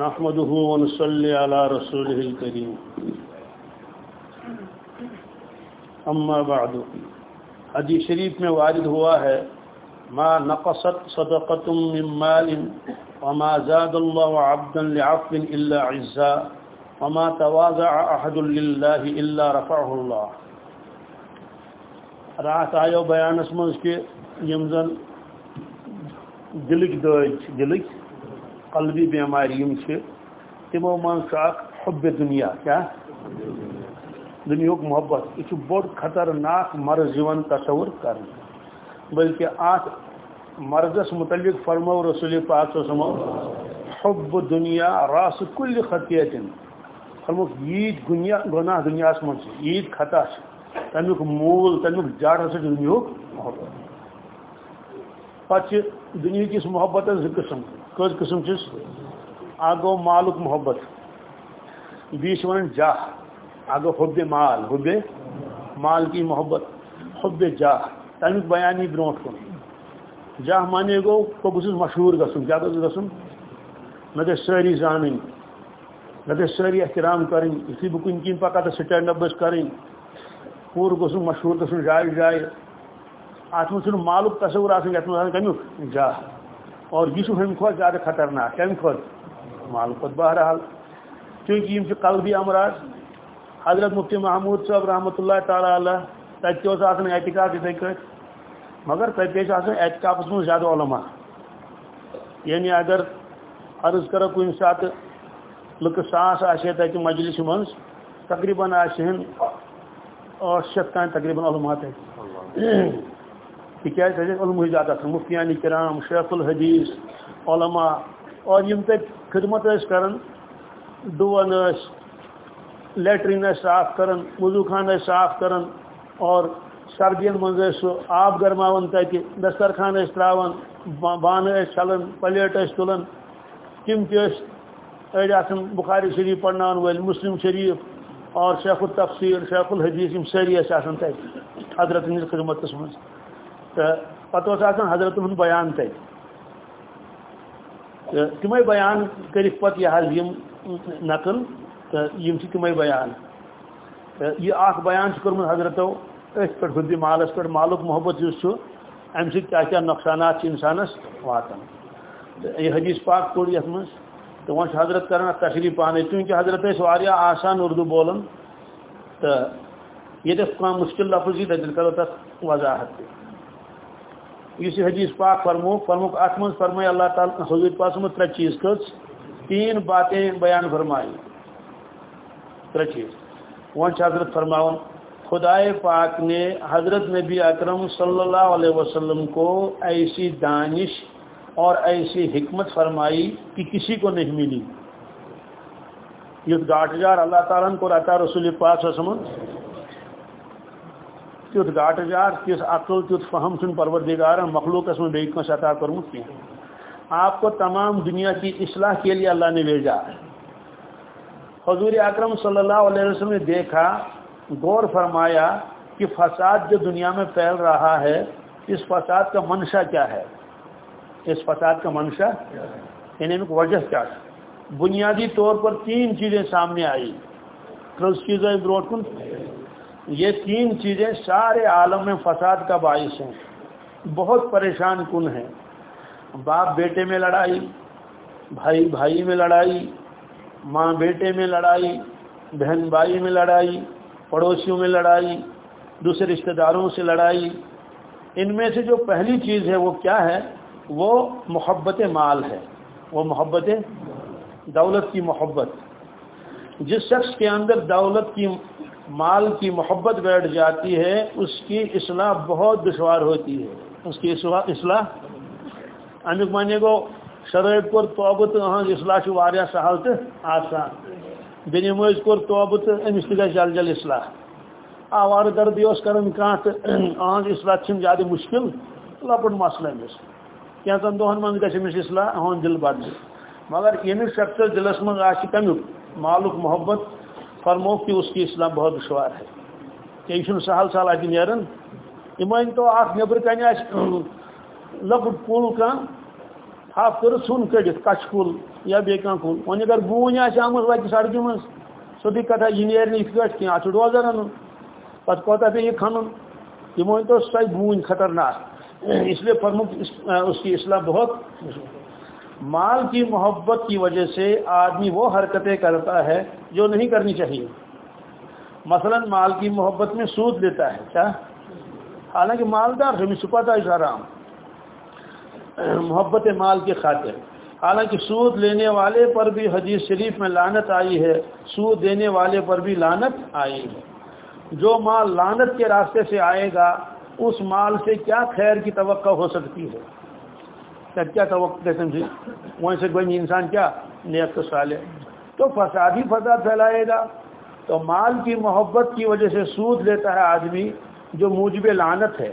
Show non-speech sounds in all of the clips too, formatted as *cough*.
نحمده ونصلي على رسوله الكريم. اما بعد، حدیث شریف میں وارد ہوا ہے، ما نقصت صدقة من مال وما زاد الله عبدا لعفو الا عزا وما تواضع احد لله الا رفعه الله رات آیو بیانس مز کہ یم زن دلک دج دلک قلبی بیماری تمو من حب دنیا، کیا؟ دنیا محبت، یہ بوڑ خطرناک مرض تصور کر بلکہ آت مرضس متعلق فرمو رسول پاک سمو حب دنیا راس کل خطیت۔ فرمو یید گناہ دنیا من یید خطا تمیک مول تمیک جڑ ہسا دنیا محبت۔ پتہ دنیا کس محبت زٕ قسم۔ کٔژ قسم چھس اکھ گوٚو مالُک محبت. بیٚیہِ چھِ وَنان جاہ اکھ گوٚو مال. حُبِ مال کی محبت. حُبِ جاہ. تمیُک بیان یی برونٛٹھ کُن جاہ مانے گوٚو بہٕ گوٚژھُس مشہوٗر گژھُن کیٛاہ گوٚژھ گژھُن مےٚ گژھِ سٲری زانٕنۍ مےٚ گژھِ سٲری احترام کَرٕنۍ یُتھُے بہٕ کُنہِ کِنۍ پَکان تہٕ سٹینڈ اپ گٔژھ کَرٕنۍ پوٗرٕ گوٚژھُن مشہوٗر گژھُن جایہِ جایہِ اتھ منٛز چھُنہٕ مالُک تصوُر آسان منٛز آسان جاہ. اور یہ ہم زیادہ خطرناک کم کھت مال کھت بہرحال۔ چونکہ یہ قلبی امراض، حضرت مفتی محمود صاحب رحمۃ اللہ تعالیٰ علیہ تک احتکاب اتھے کٹ مگر تک احتکابس من زیادہ علماء۔ یعنی اگر عرض کرو کن سات لک ساس آئے تک مجلس من تقریباً آن ٹھ شیت تان تقریباً علماء تک تکیاز تک علم زیادہ مفتیان کرام، شیخ الحدیث، علماء، اور یم تک خدمت کران ڈون لیٹرین صاف کران وضو خان صاف کران اور سردین من سہ آب گرما تک دسترخان تراوان بانہ چھلان پلیٹ تلان تم تڑ آن بخاری شریف پڑھن ول مسلم شریف، اور شیخ التفسیر، شیخ الحدیث ساری آسان تک حضرت خدمت مز پتہ حضرت ہند بیان تک تم بیان کرک پتہ یہ نقل تو یہ تم بیان۔ یہ اخ بیان کورمت حضرتو ات پہ حد مالس پہ مالک محبت اس ام سیا کیا نقصانات انسانس واتان یہ حدیث پاک پور یت من تو وہ حضرت کرنا تشریف پانے چونکہ حضرت آسان اردو بولن، تو یہ مشکل لفظ یہ تیل کرو تک وضاحت۔ اس حدیث پاک فرمو فرمو ات من اللہ تعالیٰ حضور پاس میں چیز کچھ تین باتیں بیان فرمائی۔ ترے چیز۔ ون حضرت فرماون خدائے پاک نے حضرت نبی اکرم صلی اللہ علیہ وسلم کو ایسی دانش اور ایسی حکمت فرمائی کہ کسی کو نہیں ملی۔ یہ گاٹ جار اللہ تعالیٰ کو رہتا رسول پاک وسلم تیت گاٹ جار تس عقل تیت فہم چھ پروردگار مخلوق میں بیس عطا کورمت کی آپ کو تمام دنیا کی اصلاح کے لیے اللہ نے بھیجا۔ حضور اکرم صلی اللہ علیہ وسلم نے دیکھا، غور فرمایا کہ فساد جو دنیا میں پھیل رہا ہے، اس فساد کا منشا کیا ہے؟ اس فساد کا منشا یعنی وجہ کیا ہے؟ بنیادی طور پر تین چیزیں سامنے آئی کس چیزیں بروٹ کن یہ تین چیزیں سارے عالم میں فساد کا باعث ہیں۔ بہت پریشان کن ہیں۔ باپ بیٹے میں لڑائی، بھائی بھائی میں لڑائی، ماں بیٹے میں لڑائی، بہن بھائی میں لڑائی، پڑوسیوں میں لڑائی، دوسرے رشتہ داروں سے لڑائی۔ ان میں سے جو پہلی چیز ہے وہ کیا ہے؟ وہ محبت مال ہے۔ وہ محبت دولت کی محبت۔ جس شخص کے اندر دولت کی مال کی محبت بیٹھ جاتی ہے، اس کی اصلاح بہت دشوار ہوتی ہے۔ اس کی اصلاح امیک مانے گو، شرائط کور توبہ ہاں، تو اہم اصلاح واریا سہل تو آسان۔ بین مز کور توبہ تو امس تہ جل جل اصلاح۔ آوار گردی اس کرن کان ہاں، تو اہم اصلاح چھم زیادہ مشکل۔ لپٹ مسئلہ امس کینژن دہن من گھس امس اصلاح؟ اہم دل بدل مگر یمس شخص دلس من آ مالک محبت فرمو کہ اس کی اسلام بہت دشوار ہے۔ کہ یہ سہل سہل اتہ نیران یہ مان تو آپ نبر کن لکٹ کل کان تھپ کر ژھن کڑت کچھ کل یا بیٚیہِ کانٛہہ کُل وۄنۍ اگر بوٗنۍ آسہِ آمٕژ وَتہِ سڑکہِ منٛز سیوٚدُے کتھا یہِ نیرِ نہٕ یِتھ کٲٹھۍ کینٛہہ اَتھ چھُ ڈوزر اَنُن پَتہٕ کوتاہ پیٚیہِ یہِ کھنُن۔ یہ مانتے سو بون خطرناک۔ اس لیے پرمکھ اس کی اصلاح بہت مال کی محبت کی وجہ سے آدمی وہ حرکتیں کرتا ہے جو نہیں کرنی چاہیے۔ مثلا مال کی محبت میں سود لیتا ہے، کیا؟ حالانکہ مالدار ہے چھپاتا اشارام محبت مال کی خاطر۔ حالانکہ سود لینے والے پر بھی حدیث شریف میں لانت آئی ہے۔ سود دینے والے پر بھی لانت آئی ہے۔ جو مال لانت کے راستے سے آئے گا، اس مال سے کیا خیر کی توقع ہو سکتی ہے؟ کیا توقع سمجھے جی؟ وہیں سے کوئی انسان کیا؟ نیت تو سالے تو فسادی فساد پھیلائے گا۔ تو مال کی محبت کی وجہ سے سود لیتا ہے آدمی جو موجب لانت ہے۔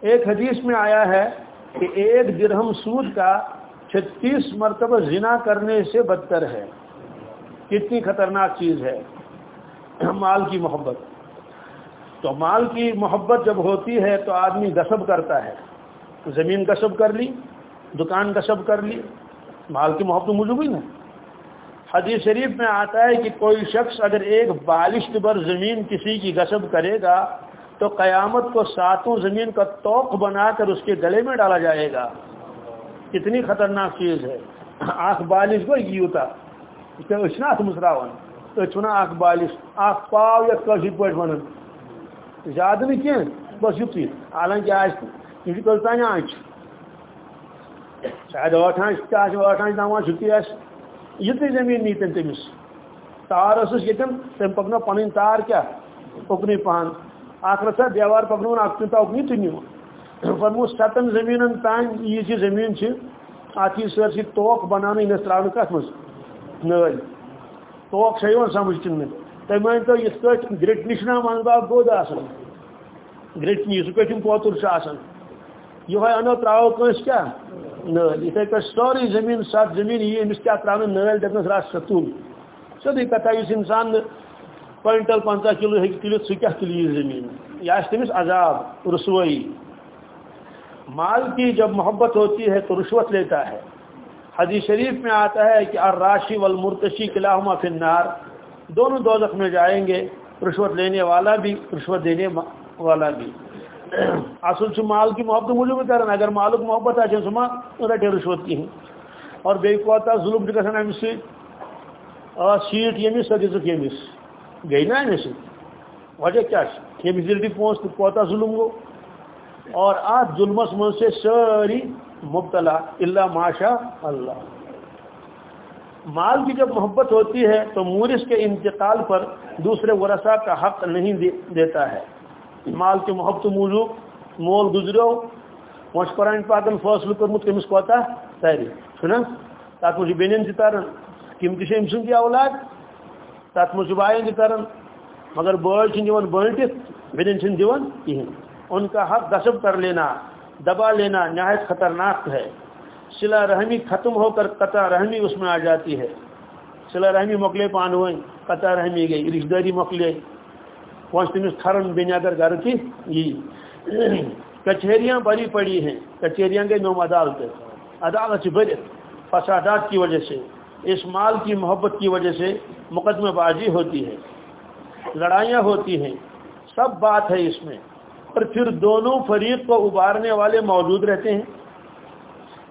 ایک حدیث میں آیا ہے کہ ایک درہم سود کا چھتیس مرتبہ زنا کرنے سے بدتر ہے۔ کتنی خطرناک چیز ہے۔ مال کی محبت۔ تو مال کی محبت جب ہوتی ہے تو آدمی گسب کرتا ہے۔ زمین گسب کر لی، دکان گسب کر لی، مال کی محبت موجود ہی نا حدیث شریف میں آتا ہے کہ کوئی شخص اگر ایک بالشت بر زمین کسی کی گسب کرے گا، تو قیامت کو ساتوں زمین کا توق بنا کر اس کے گلے میں ڈالا جائے گا۔ کتنی خطرناک چیز ہے۔ آنکھ بالش کو یہ ہوتا اشنا مسراون چھنا اخ بالش اخ پاو یت کشر پہ ون زیادہ نہیں کی بس یتھی حالانکہ آج یہ کلتان آنچ شاید ٲٹھ آنچ تہ ٲٹھ آنچ نو آنچ چھُٹی آسہِ یِتُے زٔمیٖن نیٖتن تٔمِس تار ٲسٕس ییٚتٮ۪ن تٔمۍ پکنو پنٕنۍ تار کیٛاہ اُکنُے پہن اکھ رژھا دیوار پکنون اکھ پیوٗنٛتاہ اُکنُے تہٕ نیوٗ فرمو ستن زٔمیٖنن تانۍ یہِ چھِ زٔمیٖن چھِ اتھ یی سٲرسٕے توک بناونہٕ یِنس تراونہٕ کتھ منٛز نٲلۍ توک چھ سمجھ کن تھی مان تو اس پہ گرٹ نشنا من باغ گود آسان گرٹ نی پوتر آسان یہ انو تراو کنس کیا نل اتھے پہ سوری زمین سات زمین یہ امس کیا تراؤن نل دپنس رس سا تل کتھا اس انسان کوئنٹل پنچہ کلو ہیک تلت سہ کیا تل یہ زمین یہ آس تمس عذاب رسوئی مال کی جب محبت ہوتی ہے تو رشوت لیتا ہے حدیث شریف میں آتا ہے کہ الراشی والمرتشی کلاہما فی النار دونوں دوزخ میں جائیں گے رشوت لینے والا بھی رشوت دینے والا بھی اصل سے مال کی محبت مجھے بھی کرنا اگر مالک محبت آ سما رٹے رشوت کی اور بے کوتا ظلم تک گھن امس سیٹ یمس سو دک یمس گئی نا امس وجہ کیٛاہ کیا یمس دل پونس تو کوتا ظلم گو اور آج ظلمس من سے ساری مبتلا اللہ ماشا اللہ۔ مال کی جب محبت ہوتی ہے تو مورث کے انتقال پر دوسرے ورثہ کا حق نہیں دیتا ہے۔ مال کی محبت موجود مول گزرو وہ قرآن پاکن فاصل کورمت کمس کوتا تاری سنا تک مجھے بین تران تم تم ام سن اولاد تک مجھے بائن تران مگر بوائے دان بنٹت بین دان کہین ان کا حق غصب کر لینا، دبا لینا نہایت خطرناک ہے۔ سلا رحمی ختم ہو کر قطع رحمی اس میں آ جاتی ہے۔ سلا رحمی مکلے پان ہوئیں، قطع رحمی گئی، رشتہ داری مکلے۔ پہنچ تمس کھرن بین اگر گھر کی یہ کچہریاں بری پڑی ہیں۔ کچہریاں گئی نوم عدالت عدالت سے فسادات کی وجہ سے، اس مال کی محبت کی وجہ سے مقدمہ بازی ہوتی ہے۔ لڑائیاں ہوتی ہیں۔ سب بات ہے اس میں۔ اور پھر دونوں فریق کو ابارنے والے موجود رہتے ہیں۔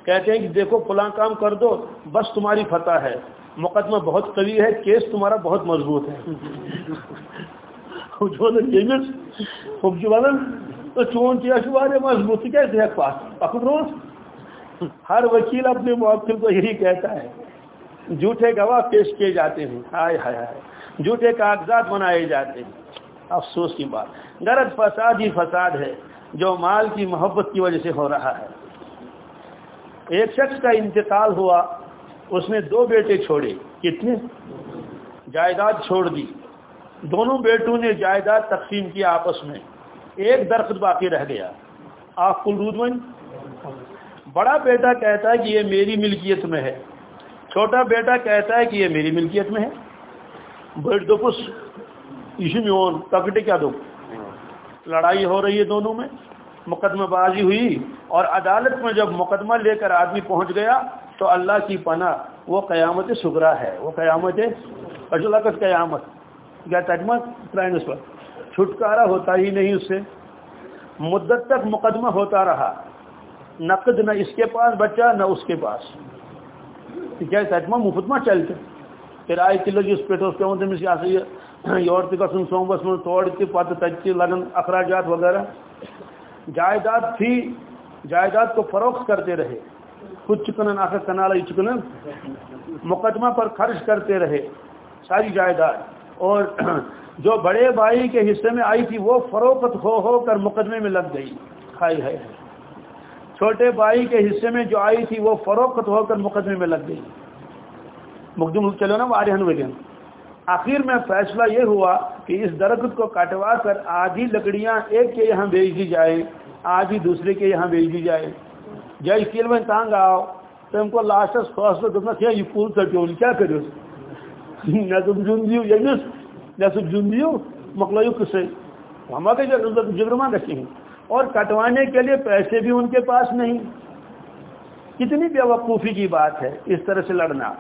کہتے ہیں کہ دیکھو، فلاں کام کر دو، بس تمہاری فتح ہے۔ مقدمہ بہت قوی ہے، کیس تمہارا بہت مضبوط ہے۔ تو چون کیس مضبوط کیا دیکھ پاس پکڑ روز ہر وکیل اپنے موکل کو یہی کہتا ہے، جھوٹے گواہ پیش کیے جاتے ہیں. ہائے ہائے ہائے. جھوٹے کاغذات بنائے جاتے ہیں. افسوس کی بات. غرض فساد ہی فساد ہے، جو مال کی محبت کی وجہ سے ہو رہا ہے. ایک شخص کا انتقال ہوا، اس نے دو بیٹے چھوڑے. کتنے؟ جائیداد چھوڑ دی. دونوں بیٹوں نے جائیداد تقسیم کیا آپس میں۔ ایک درخت باقی رہ گیا۔ آپ کل رود من بڑا بیٹا کہتا ہے کہ یہ میری ملکیت میں ہے۔ چھوٹا بیٹا کہتا ہے کہ یہ میری ملکیت میں ہے۔ بڑھ دوپس یہ میون تکٹے کیا دو لڑائی ہو رہی ہے دونوں میں۔ مقدمہ بازی ہوئی۔ اور عدالت میں جب مقدمہ لے کر آدمی پہنچ گیا تو اللہ کی پناہ، وہ قیامت سگرا ہے۔ وہ قیامت اجلاکت قیامت۔ کیا تجمہ پرائنس پر۔ چھٹکارا ہوتا ہی نہیں اس سے۔ مدت تک مقدمہ ہوتا رہا۔ نقد نہ اس کے پاس بچہ، نہ اس کے پاس۔ کیا تجمہ مفتما چلتے پھر آئے تلگ اس پہ تو تمس یور تہ گھن من توڑ تہ پتہ تتہ لگن اخراجات وغیرہ۔ جائیداد تھی۔ جائیداد کو فروخت کرتے رہے۔ خود چکنن، آخر کنالا یہ چکنن۔ مقدمہ پر خرچ کرتے رہے۔ ساری جائیداد۔ اور *clears throat* جو بڑے بھائی کے حصے میں آئی تھی، وہ فروخت ہو ہو کر مقدمے میں لگ گئی۔ کھائی ہے چھوٹے بھائی کے حصے میں جو آئی تھی، وہ فروخت ہو کر مقدمے میں لگ گئی۔ مقدم چلو نا وارہن وگن آخر میں فیصلہ یہ ہوا کہ اس درخت کو کٹوا کر آدھی لکڑیاں ایک کے یہاں بیچ دی جائے، آدھی دوسرے کے یہاں بیچ دی جائے۔ جی کیل میں تانگ آؤ تم کو لاسٹس فاصلہ دپنا کیا یہ پول ٹھو کیا کرو؟ نیصب جن دیو یمس نیصب جن دیو مکلو کسے۔ ہما کے جگرما گھیں اور کٹوانے کے لیے پیسے بھی ان کے پاس نہیں۔ کتنی بے وقوفی کی بات ہے اس طرح سے لڑنا،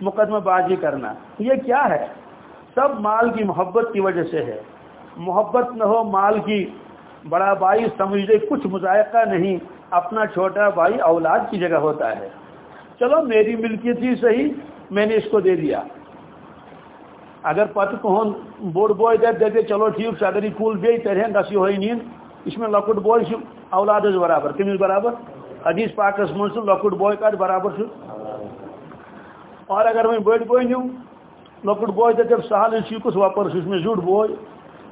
مقدمہ بازی کرنا۔ یہ کیا ہے؟ سب مال کی محبت کی وجہ سے ہے۔ محبت نہ ہو مال کی۔ بڑا بھائی سمجھے کچھ مذائقہ نہیں۔ اپنا چھوٹا بھائی اولاد کی جگہ ہوتا ہے۔ چلو میری ملکیت ہی صحیح، میں نے اس کو دے دیا۔ اگر پت کہن بوڑ بوائے دے دے دے چلو ٹھیک اگر یہ کول بے ترہن دس یہ ہوئی نیند اس میں لکٹ بوائے اولاد برابر کمس برابر؟ حدیث پاکس من سے لکٹ بوائے کت برابر اور اگر وہیں بڑ بوائے نیو لکٹ بوائے دے جب سہل کس وپر اس میں زیوٹ بوائے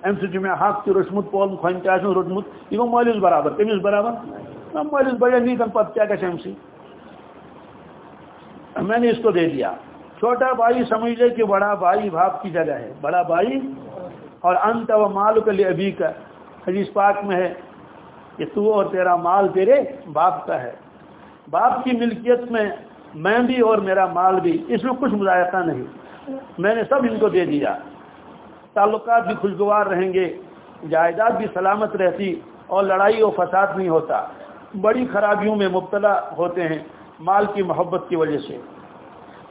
ام سی جی میں حق تہ روچمت پول کھن تہ روٹمت یہ گو مالس برابر کمس برابر؟ مالس بڑا نیتن پتہ کیا گھر ام سی؟ میں نے اس کو دے دیا۔ چھوٹا بھائی سمجھ لے کہ بڑا بھائی باپ کی جگہ ہے۔ بڑا بھائی اور انت و مال کے لیے ابھی کا حدیث پاک میں ہے کہ تو اور تیرا مال تیرے باپ کا ہے۔ باپ کی ملکیت میں میں بھی اور میرا مال بھی، اس میں کچھ مذائقہ نہیں۔ میں نے سب ان کو دے دیا۔ تعلقات بھی خوشگوار رہیں گے، جائیداد بھی سلامت رہتی اور لڑائی و فساد نہیں ہوتا۔ بڑی خرابیوں میں مبتلا ہوتے ہیں مال کی محبت کی وجہ سے۔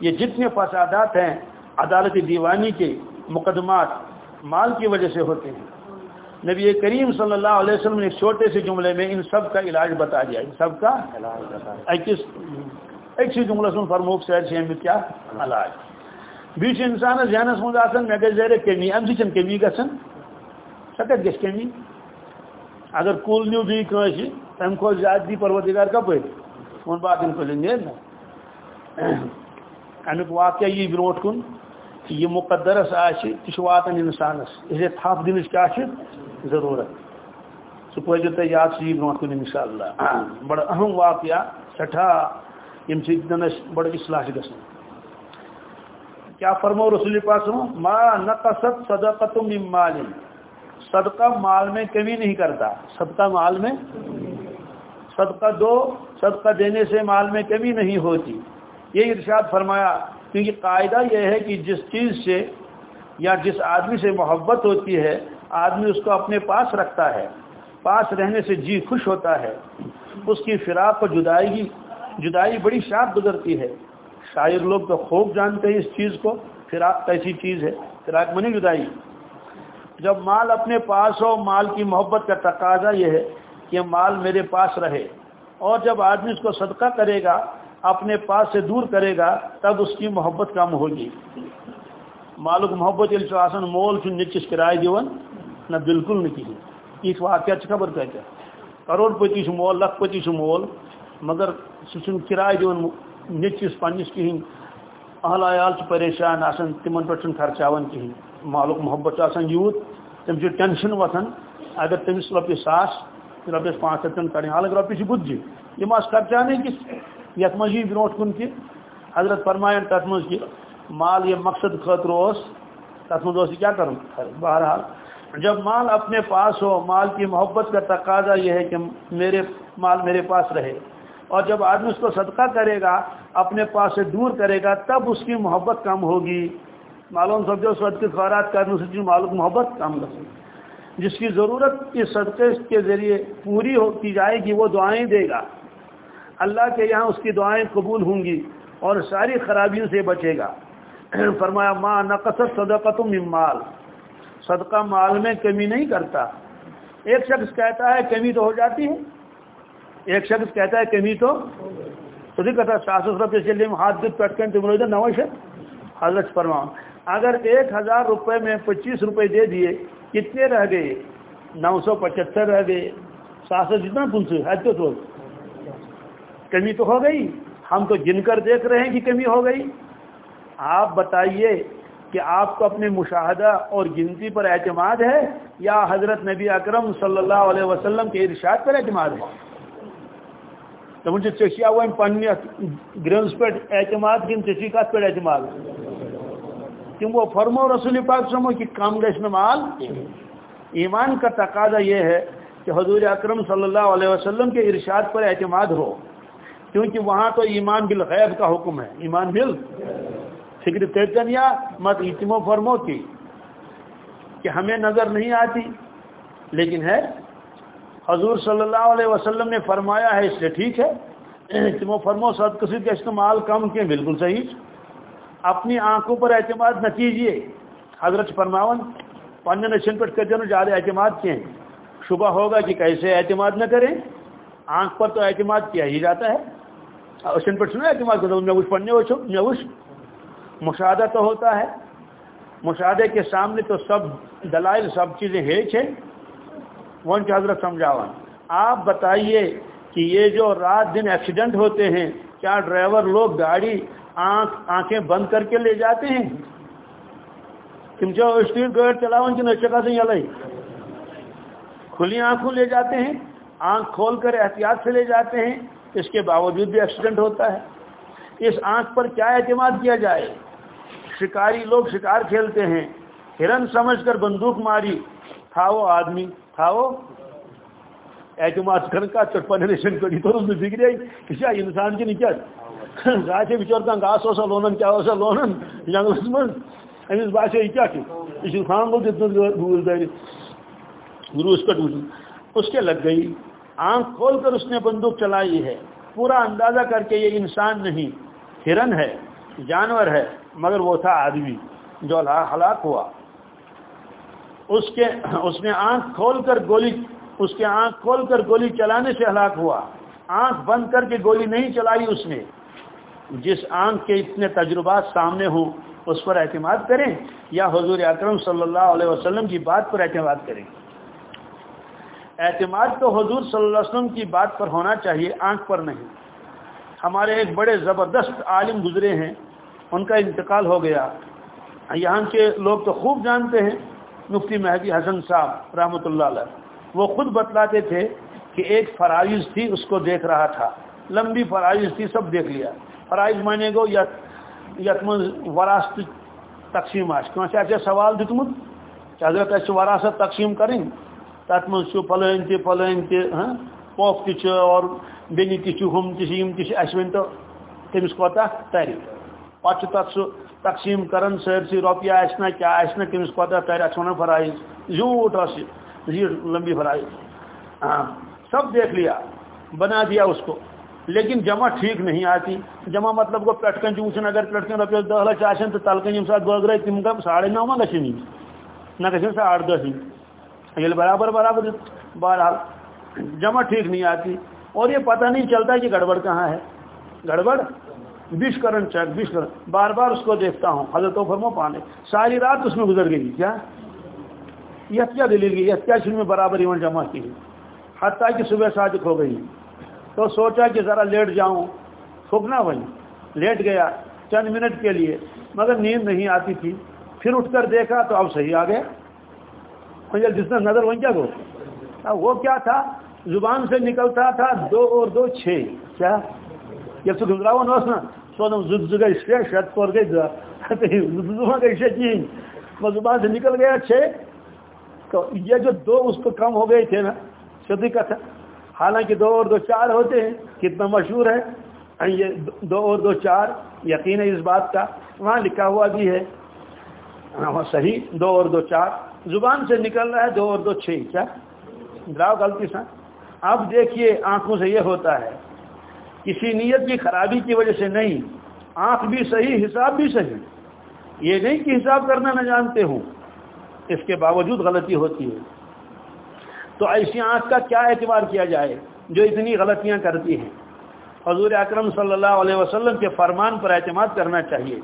یہ جتنے فسادات ہیں، عدالت دیوانی کے مقدمات مال کی وجہ سے ہوتے ہیں۔ نبی کریم صلی اللہ علیہ وسلم نے ایک چھوٹے سے جملے میں ان سب کا علاج بتا دیا۔ ان سب کا ایک سی جملہ سن، فرموک سیر سے کیا؟ علاج۔ بیچ انسان ذہنس مز آسان مے گھر زیر کمی ام سی کمی گھن سکت گھس کمی اگر کل نیو بھی کنسی تم کو زیادہ دی پروردگار کپر وون بات ان کو لیں امیک واقعہ یہ بروٹ کن کہ یہ مقدرس آہ واتان انسانس اسے تھپ دنچ کیا ضرورت۔ سہ پزو یاد سی برو کن ان شاء اللہ بڑا اہم واقعہ سٹھا یم سنس بڑا اصلاح گھن کیا فرمو رسول پاس ما نقصت صدقت من مال۔ صدقہ مال میں کمی نہیں کرتا۔ صدقہ مال میں صدقہ دو، صدقہ دینے سے مال میں کمی نہیں ہوتی۔ یہ ارشاد فرمایا، کیونکہ قاعدہ یہ ہے کہ جس چیز سے یا جس آدمی سے محبت ہوتی ہے، آدمی اس کو اپنے پاس رکھتا ہے، پاس رہنے سے جی خوش ہوتا ہے، اس کی فراق کو جدائی جدائی بڑی شاپ گزرتی ہے۔ شاعر لوگ تو خوب جانتے ہیں اس چیز کو، فراق کیسی چیز ہے، فراق منی جدائی۔ جب مال اپنے پاس ہو، مال کی محبت کا تقاضا یہ ہے کہ مال میرے پاس رہے، اور جب آدمی اس کو صدقہ کرے گا اپنے پاس سے دور کرے گا، تب اس کی محبت کم ہوگی۔ مالک محبت آسان مول نچس کرائے دون نہ بالکل نہ کہیں یہ واقعہ اچھا خبر کتہ کروڑ پتی مول لکھ پتی مول، مگر سہ کرائے دون نچس پنس کہین اہل عیال پریشان، آسان تمن پہ خرچاون کہین مالک محبت آسان یوت، تم ٹینشن وتھان اگر تمس رۄپیہِ ساس رۄپیس پانٛژھ ہَتھ کڑیں حالانکہ رۄپیہِ جی۔ چھِ گُتجہِ یِم آسہٕ خرچانے کِس۔ یت مجھے بروٹ کن کہ حضرت فرمائن تر مز کہ مال یہ مقصد خطر اس تر مز کیا کروں؟ بہرحال، جب مال اپنے پاس ہو، مال کی محبت کا تقاضا یہ ہے کہ میرے مال میرے پاس رہے۔ اور جب آدمی اس کو صدقہ کرے گا، اپنے پاس سے دور کرے گا، تب اس کی محبت کم ہوگی۔ معلوم سمجھو صدقے، خیرات کرنے سے معلوم محبت کم لگے جس کی ضرورت اس صدقے کے ذریعے پوری کی جائے گی، وہ دعائیں دے گا۔ اللہ کے یہاں اس کی دعائیں قبول ہوں گی اور ساری خرابیوں سے بچے گا۔ *clears throat* فرمایا ماں نقصت صدقت مال. صدقہ مال میں کمی نہیں کرتا۔ ایک شخص کہتا ہے، کمی تو ہو جاتی ہے۔ ایک شخص کہتا ہے، کمی تو تو کہتا سات سو روپئے چلیے ہاتھ دت پٹ کر تم ادھر نوش ہے حضرت فرما اگر ایک ہزار روپے میں پچیس روپے دے دیے، کتنے رہ گئے؟ نو سو پچہتر رہ گئے۔ سات سو جتنا پنس ہے تو۔ کمی تو ہو گئی، ہم تو گن کر دیکھ رہے ہیں کہ کمی ہو گئی۔ آپ بتائیے کہ آپ کو اپنے مشاہدہ اور گنتی پر اعتماد ہے یا حضرت نبی اکرم صلی اللہ علیہ وسلم کے ارشاد پر اعتماد ہے؟ تو مجھے چشیا ہوا پنہ گرنس پہ اعتماد کن چشی کت پہ اعتماد۔ تم وہ فرمو رسول پاک سمو کہ کم گھس مال؟ ایمان کا تقاضا یہ ہے کہ حضور اکرم صلی اللہ علیہ وسلم کے ارشاد پر اعتماد ہو۔ کیونکہ وہاں تو ایمان بالغیب کا حکم ہے، ایمان بل فکر تیتنیا مت اتم و فرمو کی، کہ ہمیں نظر نہیں آتی۔ لیکن ہے، حضور صلی اللہ علیہ وسلم نے فرمایا ہے، اس سے ٹھیک ہے۔ اتم و فرمو سد کسی کا استعمال کم کیے، بالکل صحیح۔ اپنی آنکھوں پر اعتماد نہ کیجیے حضرت فرماون پنہ نشن پر کرتے زیادہ اعتماد کیے شبہ ہوگا کہ کیسے اعتماد نہ کریں۔ آنکھ پر تو اعتماد کیا ہی جاتا ہے۔ اشن پر سنا اعتماد کرتا میں اس پڑھنے وچو میں مشاہدہ تو ہوتا ہے۔ مشاہدے کے سامنے تو سب دلائل، سب چیزیں ہے چھے ون حضرت سمجھاوا آپ بتائیے کہ یہ جو رات دن ایکسیڈنٹ ہوتے ہیں، کیا ڈرائیور لوگ گاڑی آنکھ، آنکھیں بند کر کے لے جاتے ہیں؟ تم جو اسپیڈ گاڑی چلاؤ کہ نچکا سے یل کھلی آنکھوں لے جاتے ہیں، آنکھ کھول کر احتیاط سے لے جاتے ہیں۔ اس کے باوجود بھی ایکسیڈنٹ ہوتا ہے۔ اس آنکھ پر کیا اعتماد کیا جائے؟ شکاری لوگ شکار کھیلتے ہیں۔ ہرن سمجھ کر بندوق ماری۔ تھا وہ آدمی تھا وہ اعتماد کر کا چٹپنیشن کری تو اس میں بگڑ گئی کسی انسان کی نکت گاچے بچور کا گاس ہو سا لونن، کیا ہو لونن؟ جنگلس من امس باسے یہ کیا یہ خان بول دیتے گول داری روس پہ اس کے لگ گئی۔ آنکھ کھول کر اس نے بندوق چلائی ہے۔ پورا اندازہ کر کے یہ انسان نہیں، ہرن ہے، جانور ہے، مگر وہ تھا آدمی جو ہلاک ہوا۔ اس کے اس نے آنکھ کھول کر گولی اس کے آنکھ کھول کر گولی چلانے سے ہلاک ہوا۔ آنکھ بند کر کے گولی نہیں چلائی اس نے۔ جس آنکھ کے اتنے تجربات سامنے ہوں، اس پر اعتماد کریں یا حضور اکرم صلی اللہ علیہ وسلم کی بات پر اعتماد کریں۔ اعتماد تو حضور صلی اللہ علیہ وسلم کی بات پر ہونا چاہیے، آنکھ پر نہیں۔ ہمارے ایک بڑے زبردست عالم گزرے ہیں، ان کا انتقال ہو گیا۔ یہاں کے لوگ تو خوب جانتے ہیں، مفتی مہدی حسن صاحب رحمۃ اللہ علیہ۔ وہ خود بتلاتے تھے کہ ایک فرائض تھی، اس کو دیکھ رہا تھا۔ لمبی فرائض تھی، سب دیکھ لیا۔ فرائض مانے گو، یت وراثت تقسیم آس ایسے سوال دتمت حضرت وراثت تقسیم کریں۔ تک مز پلن تہ پلن تہ ہاں، پوف تہ اور بینی تہ ہم تہ اس ون تو تمس کوتا تر۔ پہ تک سہ تقسیم کرن سرسی روپیہ آسنا کیا آسنا تمس کوتا تر، اتھ ون فرائض زیوٹ اس زیٹ لمبی فرائض ہاں سب دیکھ لیا، بنا دیا اس کو۔ لیکن جمع ٹھیک نہیں آتی۔ جمع مطلب کو پٹکن چوچن اگر پٹکن روپیے دہ لچھ آن تو تلکن یم سات بغرے تم کا ساڑھے نو ما گھن نہ گھن ساڑھ دہ یہ برابر برابر، بہرحال، جمع ٹھیک نہیں آتی۔ اور یہ پتہ نہیں چلتا کہ گڑبڑ کہاں ہے۔ گڑبڑ بیش کرن چیک بیش کرن بار بار اس کو دیکھتا ہوں، حضرت و فرمو پانے۔ ساری رات اس میں گزر گئی کیا؟ یہ کیا دلیل گئی یہ کیا شروع میں برابر ایون جمع کی۔ حتیٰ کہ صبح صادق ہو گئی۔ تو سوچا کہ ذرا لیٹ جاؤں ٹھوکنا وہی لیٹ گیا چند منٹ کے لیے، مگر نیند نہیں آتی تھی۔ پھر اٹھ کر دیکھا تو اب صحیح آ گیا۔ جس نے نظر ون کیا گو وہ کیا تھا؟ زبان سے نکلتا تھا دو اور دو چھ۔ کیا؟ جب سے گزرا ہوا نا سو زد زگا شے شت پر گئی زبان کا شے چین وہ زبان سے نکل گیا چھ۔ تو یہ جو دو اس کو کم ہو گئے تھے نا شدی کا تھا۔ حالانکہ دو اور دو چار ہوتے ہیں، کتنا مشہور ہے۔ یہ دو اور دو چار، یقین ہے اس بات کا۔ وہاں لکھا ہوا بھی ہے۔ صحیح، دو اور دو چار۔ زبان سے نکل رہا ہے، دو اور دو چھ، کیا؟ دراؤ غلطی سا اب دیکھیے، آنکھوں سے یہ ہوتا ہے، کسی نیت کی خرابی کی وجہ سے نہیں، آنکھ بھی صحیح، حساب بھی صحیح۔ یہ نہیں کہ حساب کرنا نہ جانتے ہوں، اس کے باوجود غلطی ہوتی ہے۔ تو ایسی آنکھ کا کیا اعتبار کیا جائے، جو اتنی غلطیاں کرتی ہیں؟ حضور اکرم صلی اللہ علیہ وسلم کے فرمان پر اعتماد کرنا چاہیے،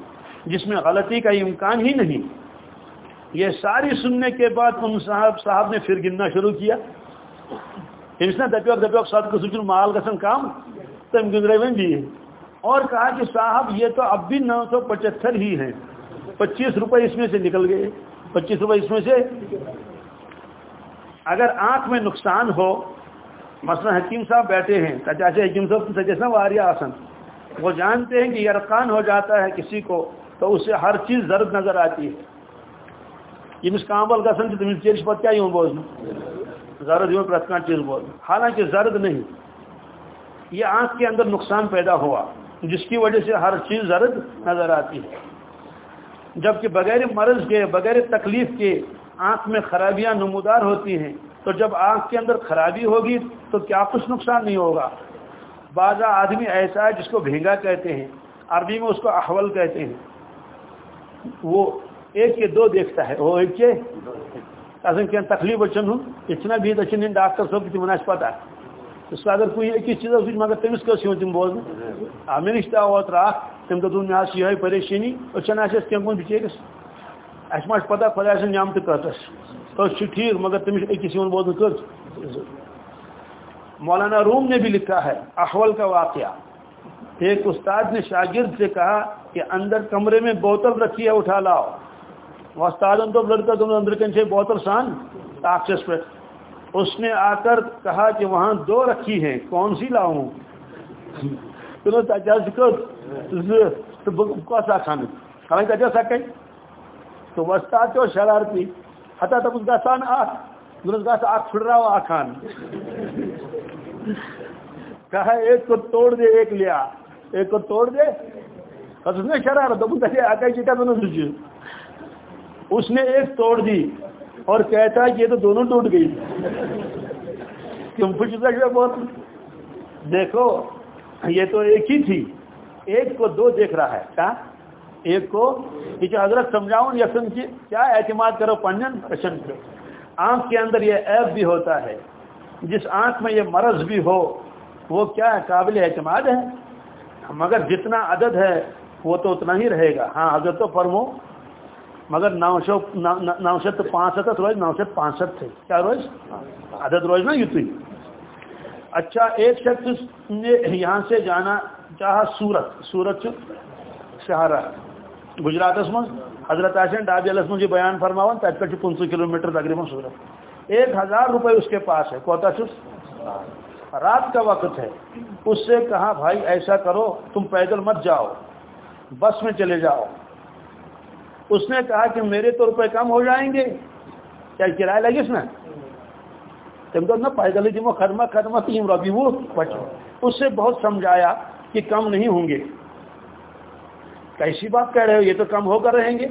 جس میں غلطی کا امکان ہی نہیں۔ یہ ساری سننے کے بعد ان صاحب صاحب نے پھر گننا شروع کیا۔ دپیوک دپیوک سات کو مال گسن کام تم گزرے میں بھی جی۔ اور کہا کہ صاحب، یہ تو اب بھی نو سو پچہتر ہی ہیں۔ پچیس روپے اس میں سے نکل گئے۔ پچیس روپے اس میں سے۔ اگر آنکھ میں نقصان ہو، مثلا حکیم صاحب بیٹھے ہیں چاچا حکیم صاحب سجیسا واریہ آسن وہ جانتے ہیں کہ یرقان ہو جاتا ہے کسی کو، تو اس سے ہر چیز زرد نظر آتی ہے۔ یہ مس کامبل گسن تمہیں چیز پتہ کیا یوں بوزن زرد یوں پرت چیز بوزن حالانکہ زرد نہیں۔ یہ آنکھ کے اندر نقصان پیدا ہوا، جس کی وجہ سے ہر چیز زرد نظر آتی ہے۔ جبکہ بغیر مرض کے، بغیر تکلیف کے آنکھ میں خرابیاں نمودار ہوتی ہیں، تو جب آنکھ کے اندر خرابی ہوگی تو کیا کچھ نقصان نہیں ہوگا؟ بعض آدمی ایسا ہے جس کو بھینگا کہتے ہیں، عربی میں اس کو احول کہتے ہیں۔ وہ ایک کے دو دیکھتا ہے، وہ ایک کے کیا تکلیف اچھن ہوں اتنا بھی اچھن ڈاکٹر صاحب کی پتہ اس کا اگر کوئی ایک چیز مگر تمس کس تم بوزن مے نش اوت رات تم دن مے یہ پریشانی اچھا آس کم کن بچیس اس ما پتہ خدا سن نعمت کتس تو ٹھیک، مگر تمس اکس بوزن کت مولانا روم نے بھی لکھا ہے احول کا واقعہ۔ ایک استاد نے شاگرد سے کہا کہ اندر کمرے میں بوتل رکھی ہے، اٹھا لاؤ۔ استاد تو لڑکا تم اندر کن سے بوتل سان تاکس پہ اس نے آ کر کہا کہ وہاں دو رکھی ہیں، کون سی لاؤں؟ تو وستا تو شرارتی ہتا تب اس گسان گس آخ پھڑ رہا آخان کہا، ایک کو توڑ دے، ایک لیا ایک کو توڑ دے۔ اس نے شرارت آکا چیٹا دونوں اس نے ایک توڑ دی اور کہتا ہے کہ یہ تو دونوں ٹوٹ گئی۔ تم کچھ بہت۔ دیکھو، یہ تو ایک ہی تھی۔ ایک کو دو دیکھ رہا ہے، کیا؟ ایک کو کہ حضرت سمجھاؤں یسن کی کیا اعتماد کرو پنجن؟ رشن کرو۔ آنکھ کے اندر یہ ایپ بھی ہوتا ہے۔ جس آنکھ میں یہ مرض بھی ہو، وہ کیا ہے قابل اعتماد ہے؟ مگر جتنا عدد ہے، وہ تو اتنا ہی رہے گا۔ ہاں حضرت تو فرمو مگر نو سو نو شت پانسٹھ روز نو شت پانسٹھ تھے۔ کیا روز؟ عدد روز نا یوتھ اچھا ایک شخص نے یہاں سے جانا چاہا سورت۔ سورت شہرہ گجرات من حضرت آسین ڈابی علیہ مجھے جی بیان فرماون تب پہ پنچہ کلو میٹر تقریباً سورت۔ ایک ہزار روپے اس کے پاس ہے۔ کوتا چھ رات کا وقت ہے۔ اس سے کہا، بھائی، ایسا کرو، تم پیدل مت جاؤ۔ بس میں چلے جاؤ۔ اس نے کہا کہ میرے تو روپے کم ہو جائیں گے۔ کیا کرایہ لگے اس میں تم تو نہ پیدل جمع خدمہ خدمہ تیم ربی وہ بچو اس سے بہت سمجھایا کہ کم نہیں ہوں گے۔ کیسی بات کہہ رہے ہو؟ یہ تو کم ہو کر رہیں گے۔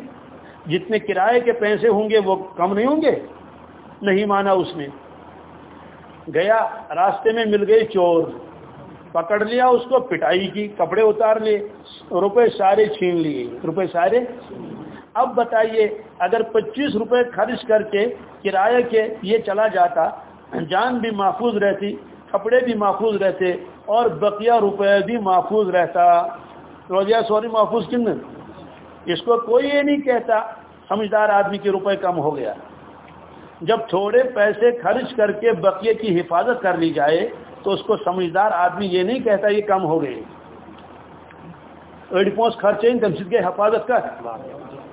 جتنے کرائے کے پیسے ہوں گے وہ کم نہیں ہوں گے۔ نہیں مانا اس نے۔ گیا، راستے میں مل گئی چور۔ پکڑ لیا اس کو، پٹائی کی، کپڑے اتار لیے، روپے سارے چھین لیے۔ روپے سارے اب بتائیے، اگر پچیس روپے خرچ کر کے کرایہ کے یہ چلا جاتا، جان بھی محفوظ رہتی، کپڑے بھی محفوظ رہتے، اور بقیہ روپے بھی محفوظ رہتا۔ روزیہ سوری محفوظ کن اس کو کوئی یہ نہیں کہتا، سمجھدار آدمی کے روپے کم ہو گیا۔ جب تھوڑے پیسے خرچ کر کے بقیے کی حفاظت کر لی جائے، تو اس کو سمجھدار آدمی یہ نہیں کہتا یہ کم ہو گئے۔ اڑ پونس خرچے تم حفاظت کر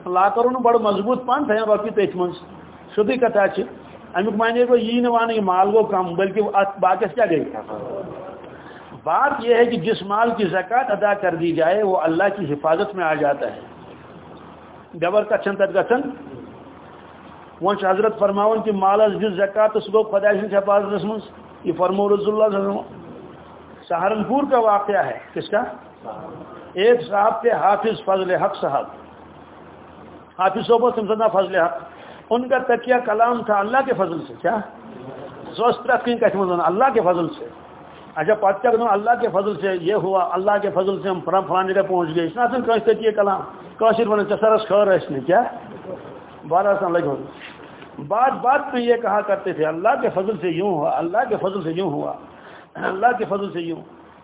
لاکر بڑ مضبوط پان تھا رپی تھی من سیدھی کتھا امیک مانے گو یہ نا یہ مال گو کم، بلکہ باقی کیا گئی؟ بات یہ ہے کہ جس مال کی زکات ادا کر دی جائے، وہ اللہ کی حفاظت میں آ جاتا ہے۔ ڈبر کچن تر گھن ون حضرت فرماون کہ مالس جس زکات، اس گو خدا سن حفاظت من یہ فرمو رسول اللہ سہارنپور کا واقعہ ہے۔ کس کا؟ ایک صاحب تھے، حافظ فضل حق صاحب۔ حافظ صوبہ تم فضل حق ان کا تکیہ کلام تھا اللہ کے فضل سے، کیا؟ اللہ کے فضل سے۔ اچھا پتہ دوں اللہ کے فضل سے یہ ہوا، اللہ کے فضل سے ہم فلان جگہ پہنچ گئے۔ اس نے تکیہ کلام کاشر ون سرس خور اس نے، کیا؟ بارہ سال لگ ہو بات بات میں یہ کہا کرتے تھے، اللہ کے فضل سے یوں ہوا، اللہ کے فضل سے یوں ہوا، اللہ کے فضل سے یوں۔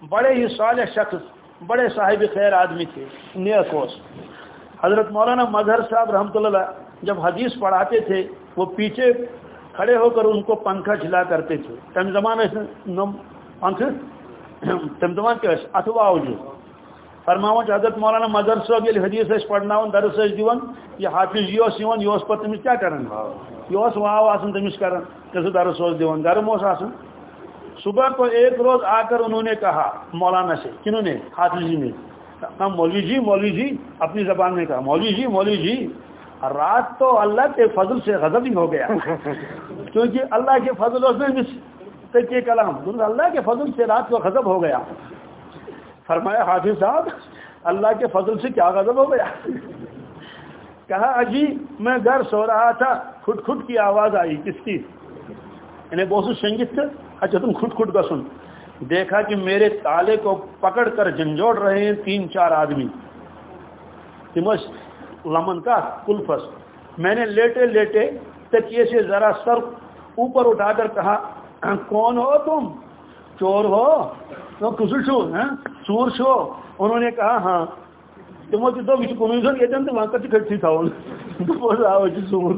بڑے ہی صالح شخص، بڑے صاحب خیر آدمی تھے نیکوس حضرت مولانا مظہر صاحب رحمۃ اللہ جب حدیث پڑھاتے تھے، وہ پیچھے کھڑے ہو کر ان کو پنکھا چلا کرتے تھے۔ تم زمان پنکھ تم زمان کے اتوا جو فرماون حضرت مولانا مظہر صاحب، یہ حدیث پڑھنا درس دیون یہ حافظ یہ یہ پہ تمس کیا کران یہ واو آسان تمس کران کہ درس دیون گرم اس آسان صبح کو ایک روز آ کر انہوں نے کہا، مولانا سے، کنہوں نے؟ حافظ جی نے۔ کہا مولوی جی مولوی جی اپنی زبان میں کہا مولوی جی مولوی جی رات تو اللہ کے فضل سے غضب ہی ہو گیا۔ *laughs* کیونکہ اللہ کے فضل اس کلام اللہ کے فضل سے رات کو غضب ہو گیا۔ فرمایا حافظ صاحب اللہ کے فضل سے کیا غضب ہو گیا؟ *laughs* کہا اجی میں گھر سو رہا تھا کھٹ کھٹ کی آواز آئی کس کی؟ انہیں بہت سنگیت اچھا تم کھٹ کھٹ کا سن۔ دیکھا کہ میرے تالے کو پکڑ کر جھنجھوڑ رہے ہیں تین چار آدمی۔ تمس لمن کا کلفس میں نے لیٹے لیٹے تکیے سے ذرا سر اوپر اٹھا کر کہا، کون ہو تم؟ چور ہو؟ تو کسل چھو ہاں؟ چور چھو انہوں نے کہا ہاں۔ تمو تو دو وچ سن تو وہاں کچھ کھٹی تھا۔ بولا چور۔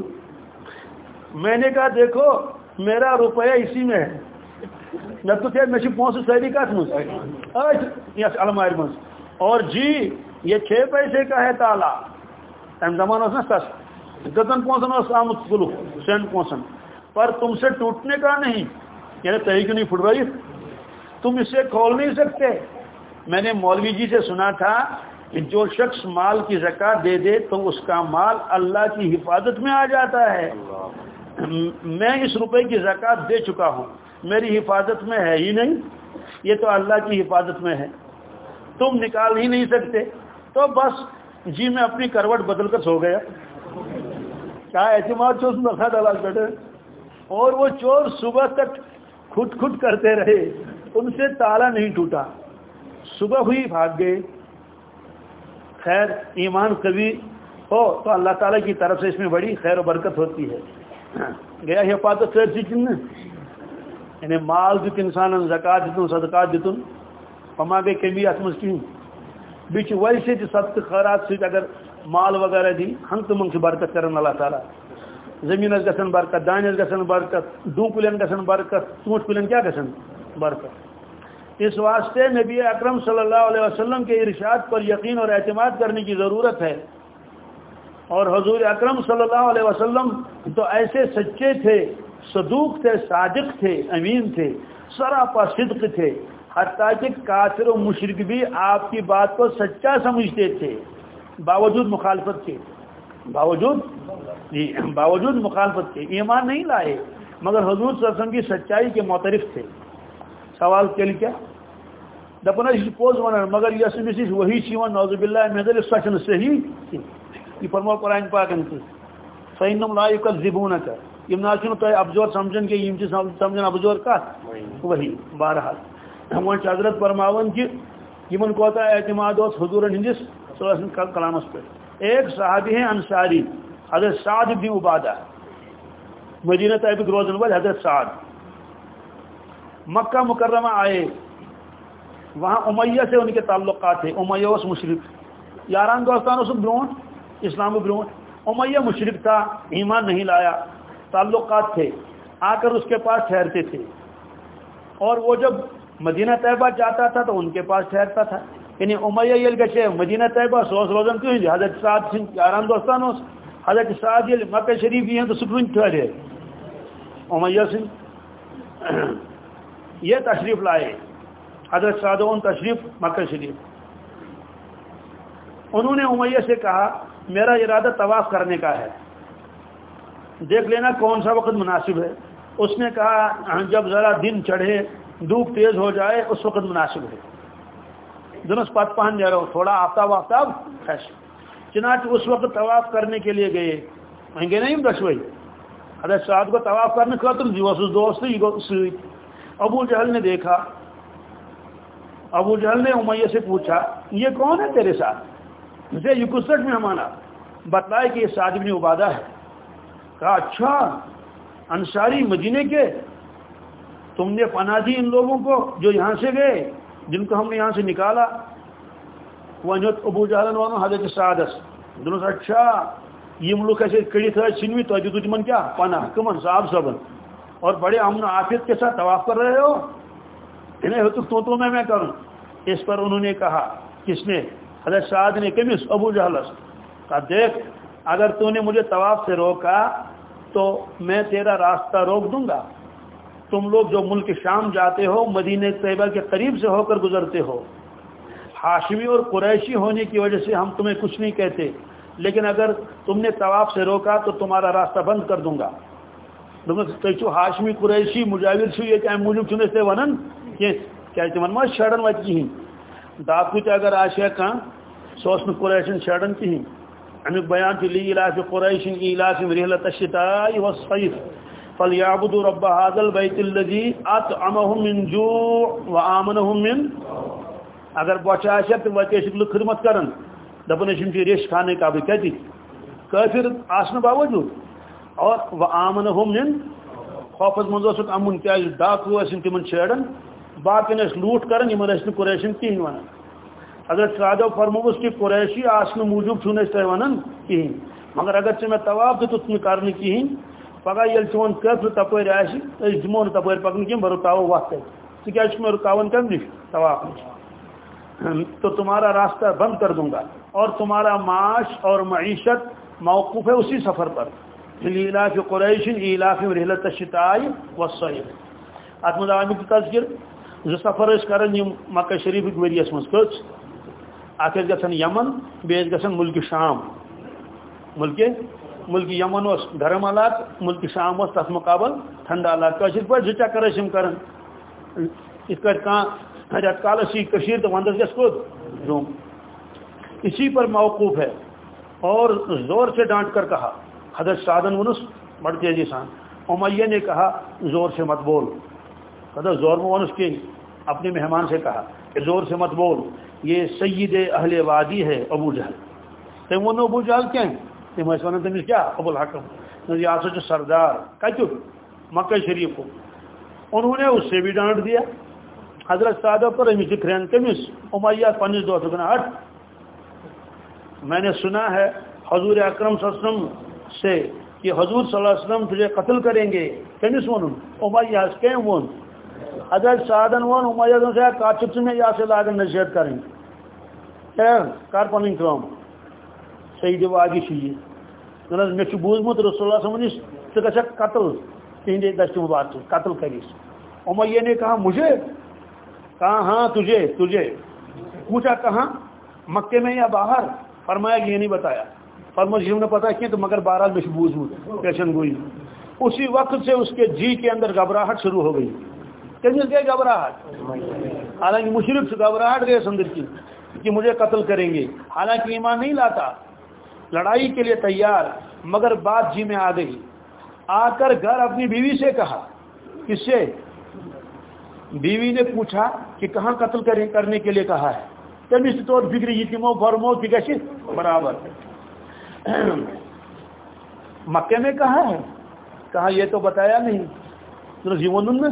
میں نے کہا، دیکھو، میرا روپیہ اسی میں ہے۔ میں تو کہہ میں پونس ساری کات مز یس المار مز اور جی یہ چھ پیسے کا ہے تالا۔ تم زمان نا سس۔ گتن پونسن آمت کلو سین پونسن پر تم سے ٹوٹنے کا نہیں۔ یعنی تحریک نہیں پھٹ رہی تم اسے کھول نہیں سکتے۔ میں نے مولوی جی سے سنا تھا کہ جو شخص مال کی زکات دے دے تو اس کا مال اللہ کی حفاظت میں آ جاتا ہے۔ میں اس روپے کی زکات دے چکا ہوں۔ میری حفاظت میں ہے ہی نہیں، یہ تو اللہ کی حفاظت میں ہے۔ تم نکال ہی نہیں سکتے۔ تو بس جی میں اپنی کروٹ بدل کر سو گیا۔ کیا اعتماد سے اس میں رکھا ڈالا بیٹھے؟ اور وہ چور صبح تک کھٹ کھٹ کرتے رہے۔ ان سے تالا نہیں ٹوٹا۔ صبح ہوئی، بھاگ گئے۔ خیر، ایمان کبھی ہو تو اللہ تعالیٰ کی طرف سے اس میں بڑی خیر و برکت ہوتی ہے۔ گیا حفاظت سے جی، کن؟ یعنی مال دیت انسان زکات دیتن، صدقات دیتن، پما گئی کمی ات مز کہیں بیچ ویسے صدق خیرات ست اگر مال وغیرہ دی ہن تو منگ برکت کرن اللہ تعالیٰ۔ زمین گھن برکت دانس گھن برکت ڈون کلین گھن برکت ژوٗنٛٹھۍ کلین کیا گھن برکت؟ اس واسطے نبی اکرم صلی اللہ علیہ وسلم کے ارشاد پر یقین اور اعتماد کرنے کی ضرورت ہے۔ اور حضور اکرم صلی اللہ علیہ وسلم تو ایسے سچے تھے صدوق تھے، صادق تھے، امین تھے سراپا صدق تھے۔ حتیٰ کہ کافر و مشرق بھی آپ کی بات کو سچا سمجھتے تھے۔ باوجود مخالفت کے۔ باوجود؟ جی باوجود مخالفت کے۔ ایمان نہیں لائے، مگر حضور صلی اللہ علیہ وسلم کی سچائی کے معترف تھے۔ سوال کے لیے کیا؟ دپنا پوز ونان مگر یس امس وہی چیوان نوزب اللہ میں دل سچن صحیح۔ یہ فرمو قرآن پاکن کی فینم لا یکذبونک تو ابزور سمجھن کہ یم چھ سمجھن ابزور کا؟ وہی۔ بہرحال۔ ون حضرت فرماون کہ یمن کوتا اعتماد اس حضور ہندس صلی کلامس پہ۔ ایک صحابی ہیں انصاری حضرت سعد بن عبادہ۔ مدینہ طیب روزن والے حضرت سعد۔ مکہ مکرمہ آئے۔ وہاں امیہ سے ان کے تعلقات تھے امیہ اس مشرق۔ یاران دوستان اس برونٹ اسلام برونٹ۔ امیہ مشرق تھا ایمان نہیں لایا۔ تعلقات تھے آ کر اس کے پاس ٹھہرتے تھے۔ اور وہ جب مدینہ طیبہ جاتا تھا تو ان کے پاس ٹھہرتا تھا۔ یعنی امیہ یل گچے مدینہ طیبہ سوس روزن کیوں حضرت سعد سنگھ یاران دوستان حضرت سعد یل مکہ شریف ہیں تو سکون ٹھہرے امیہ سنگھ *clears throat* یہ تشریف لائے۔ حضرت سعدون تشریف مکہ شریف۔ انہوں نے امیہ سے کہا، میرا ارادہ طواف کرنے کا ہے۔ دیکھ لینا کون سا وقت مناسب ہے۔ اس نے کہا ہاں، جب ذرا دن چڑھے، دھوپ تیز ہو جائے، اس وقت مناسب ہے۔ دنس پت پہن جا رہا تھوڑا آفتاب آفتاب خیش چنانچہ اس وقت طواف کرنے کے لیے گئے۔ وہیں گئی نا یم دشوئی حضرت سعد کو طواف کرنے خاطر جی اس دوست ابو جہل نے دیکھا۔ ابو جہل نے امیہ سے پوچھا، یہ کون ہے تیرے ساتھ؟ مجھے یہ کسٹ میں ہمانا بتلائے کہ یہ سعد بن عبادہ ہے۔ کہا اچھا انصاری مدینے کے تم نے پناہ دی ان لوگوں کو جو یہاں سے گئے، جن کو ہم نے یہاں سے نکالا. ونیت ابو جہلن ونو حضرت سعدس دنس اچھا یہ ملک ایسے کڑی تھا سنوی تو جو تمن کیا؟ پناہ کمن صاحب صبن اور بڑے امن و آفیت کے ساتھ طواف کر رہے ہو. انہیں ہو تو تو میں میں کروں۔ اس پر انہوں نے کہا، کس نے؟ حضرت سعد نے کمس ابو جہلس کہا، دیکھ اگر تو نے مجھے طواف سے روکا تو میں تیرا راستہ روک دوں گا۔ تم لوگ جو ملک شام جاتے ہو، مدینہ طیبہ کے قریب سے ہو کر گزرتے ہو۔ ہاشمی اور قریشی ہونے کی وجہ سے ہم تمہیں کچھ نہیں کہتے، لیکن اگر تم نے طواف سے روکا تو تمہارا راستہ بند کر دوں گا۔ ہاشمی، قریشی، مجاور یہ کہ موجود چنے سے ونن؟ کیا تمن ما شڑن وت کہین داکو اگر آشیا کان سوس قریشن شڑن کہین امیک بیان چھ لی علاج قریشن علاج الشتاء والصيف. فلیعبدوا رب هذا البيت الذي اطعمهم من جوع وامنهم من اگر بچہ آشیا تو وتے خدمت کرن دپن اشم چھ ریش کھانے کا بھی کہتی۔ کافر آسن باوجود، اور وامنهم من خوفت منز اوسک امن کیا ڈاکو اسن تمن چھڑن باقی اس لوٹ کرن، یمن اس قریشن کہین ونن اگر سادو فرموس کہ قریشی آسن موجود چھنے اس ونن کہین مگر اگر چھ میں طواف تو تم کرنے کہین پگہ یل چون کفر تپر آس دمو تپر پکن کی رکاو وقت ہے۔ کیا تک میں رکاون کم نش طواف نش تو تمہارا راستہ بند کر دوں گا۔ اور تمہارا معاش اور معیشت موقوف ہے اسی سفر پر۔ علاف قریش علاف رحلت شتائی و صحیح ات مز کی تذکر ز سفر اس کرن یم مکہ شریف وریس مز کچھ اکھ گژھن یمن بیس گژھن ملک شام. ملک ملک یمن اس گرم علاقہ ملک شام اس تس مقابل ٹھنڈا علاقہ پہ زچا کرشم کرن. رت کالس یہ کشیر تو وندس گس کود؟ روم. اسی پر موقوف ہے. اور زور سے ڈانٹ کر کہا. حضرت سادن ونس، بڑھ تیزی جی سان. امیہ نے کہا، زور سے مت بول. حضرت زور میں ونس کے اپنے مہمان سے کہا کہ زور سے مت بول. یہ سید اہل وادی ہے ابو جہل۔ تو وہ ابو جہل کیا ہیں؟ تم ون تمس کیا؟ ابو الحکم۔ یہ ہسا سردار۔ کتک مکہ شریف کو۔ انہوں نے اس سے بھی ڈانٹ دیا۔ حضرت سادہ پر امس کرین کمس امیہ پنس دو گنا ہٹ میں نے سنا ہے حضور اکرم صلی اللہ علیہ وسلم سے کہ حضور صلی اللہ علیہ وسلم تجھے قتل کریں گے۔ کمس ون امیہ کم ون حضرت سادن ون امیہ سے میں یا سے لاگن نصیحت کریں۔ کر پن کام سید واگی چیز جناب مے بوزمت رسول اللہ علیہ وسلم قتل تہندے دست مبارک قتل کریس امیہ نے کہا مجھے کہا ہاں تجھے تجھے پوچھا کہاں مکے میں یا باہر فرمایا کہ یہ نہیں بتایا فرمایا نے پتا کیا تو مگر بہرحال میں بوزمت پیشن گوئی اسی وقت سے اس کے جی کے اندر گھبراہٹ شروع ہو گئی کہیں گئے گھبراہٹ حالانکہ مشرف سے گھبراہٹ گئے سندر کی کہ مجھے قتل کریں گے۔ حالانکہ ایمان نہیں لاتا۔ لڑائی کے لیے تیار، مگر بات جی میں آ گئی۔ آ کر گھر اپنی بیوی سے کہا، کس سے؟ بیوی نے پوچھا کہ کہاں قتل کرنے کے لیے کہا ہے۔ تب اس طور فکر یہ فرمو کی برابر۔ مکے میں کہا ہے۔ کہا، یہ تو بتایا نہیں۔ جیون میں؟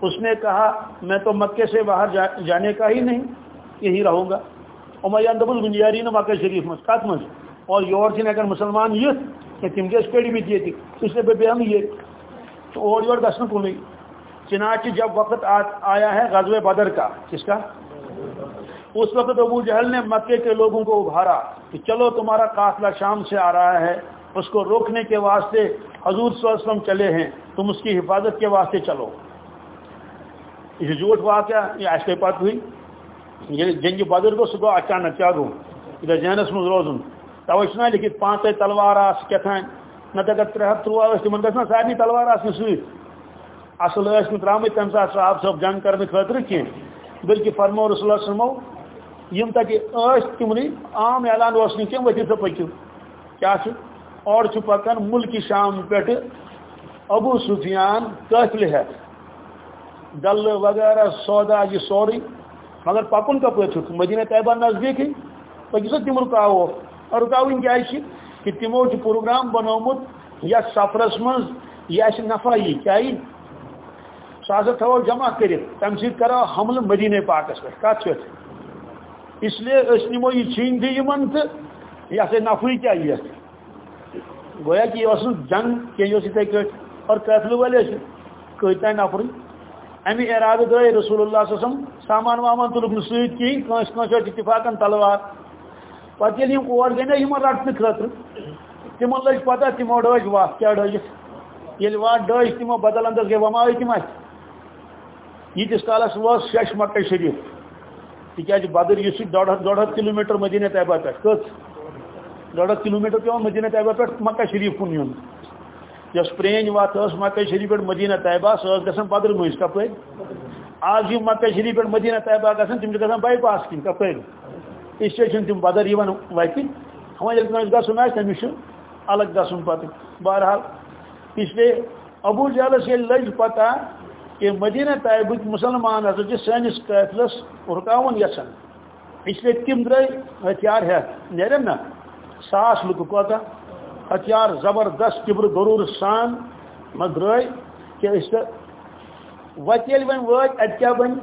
اس نے کہا، میں تو مکے سے باہر جانے کا ہی نہیں۔ یہی رہوں گا۔ امیان دبل گنجاری نا مکہ شریف مز کت مز اور یور چھ اگر مسلمان یت کہ تم گیس پیڑی بھی دیتی اس لیے بے ہم یہ۔ تو اور یور گھن کن چنانچہ جب وقت آیا ہے غزوہ بدر کا، کس کا؟ اس وقت ابو جہل نے مکے کے لوگوں کو ابھارا کہ چلو تمہارا قافلہ شام سے آ رہا ہے، اس کو روکنے کے واسطے حضور صلی اللہ علیہ وسلم چلے ہیں، تم اس کی حفاظت کے واسطے چلو۔ یہ جھوٹ واقعہ، یہ ایسے پات ہوئی۔ یہ جنگ بدر گو سہ اچانک کیا گو؟ یہ ذہنس من روزن توے لکھت پانچ تلوار آس کتان نت اگر ترے ہتھ تروا تم گھن سارے تلوار آسن ست اصل ٲسۍ نہٕ درٛامٕتۍ تَمہِ ساتہٕ صاحب جنگ کرنہٕ خٲطرٕ کینٛہہ بلکہِ فرمو رسول اللہ سلمو یِم تَتہِ ٲسۍ تِمنٕے عام اعلان اوس نہٕ کینٛہہ ؤتھِو سا پٔکِو کیٛاہ چھُ اور پکان ملک شام پہ ابو سفیان قافل ہے۔ دل وغیرہ سودا یہ سوری۔ مگر پکن کپ مدینہ طیبہ نزدیک ہی تم رکاو رکاون کیا کہ تمو پروگرام بنومت یا سفرس من یہ نفع یہ کیا سہ ہسا تھو جمع کر تم سی کرو حمل مدینہ پاکس پہ کت پہ اس لیے اس نمو یہ چھین تھی تو یہ سا نفع کیا یہ؟ گویا کہ یہ جنگ کہ یہ اور قتل والے کتنا نفر امی ارادہ دے رسول اللہ صلی اللہ علیہ وسلم، سامان وامان تلک نسویت کی کنس کنس اتفاقا تلوار۔ پتہ یل یم اور گئی نا یم رٹنے خاطر تمو لج پتہ تمو ڈج وات کیا ڈجس یل وات ڈج تمو بدل انداز گئی وما ہوئی تم ات یتس کالس وس شش مکہ شریف۔ تکیاز جی بدر اس ڈوڑ ڈوڑ کلو میٹر مدینہ طیبہ پہ کت۔ ڈوڑ کلو میٹر پیون مدینہ طیبہ پہ مکہ شریف کن یون یس پرین وات مکہ شریف پہ مدینہ طیبہ سہ گھن بدر مز کپ آج یہ مکہ شریف پہ مدینہ طیبہ گھن تم گھن بائی پاس کن کپ اس سے تم بدر وت ہمیں گھن تمس الگ گھن پتہ بہرحال، اس لیے ابو جالس یہ لج پتہ کہ مدینہ طیبک مسلمان ہسا سانس قافلس رکاون یسن اس لیے تم درے ہتھیار ہے نیرن نا، ساس لک کوتہ ہتھیار زبردست کبر غرور سان مدر کہ اس وت ون وات ات کیا بن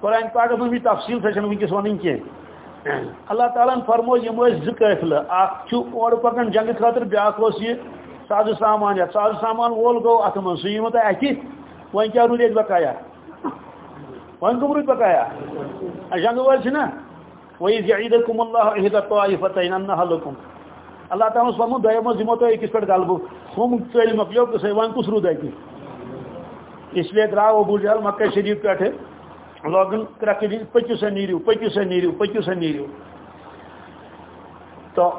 قرآن پاکس من تفصیل سا ونکس ون کی اللہ تعالیٰ فرمو یم زٕ قافلہ اخ اور پکان جنگ خاطر بیاکھ یہ ساز سامان یا ساز سامان وول گو ات من سہ یمو تہ اتھ ون کیا رود ات بقایا ون کم رود بقایا جنگ وول نا؟ وَإِذْ يَعِيدَكُمُ اللَّهُ إِحْدَى الطَّائِفَتَيْنِ أَنَّهَا لَكُمْ۔ اللہ تعالیٰ فرمو دیم دمو تو ایکس پہ غلبہ ہم چل مکلیو کہ ون کس رود اتہ اس لیے درا ابو جہل مکہ شریف پہ لوگن کرک دن جی، پکو سا نیرو پکو سا نیرو پکو سا نیرو تو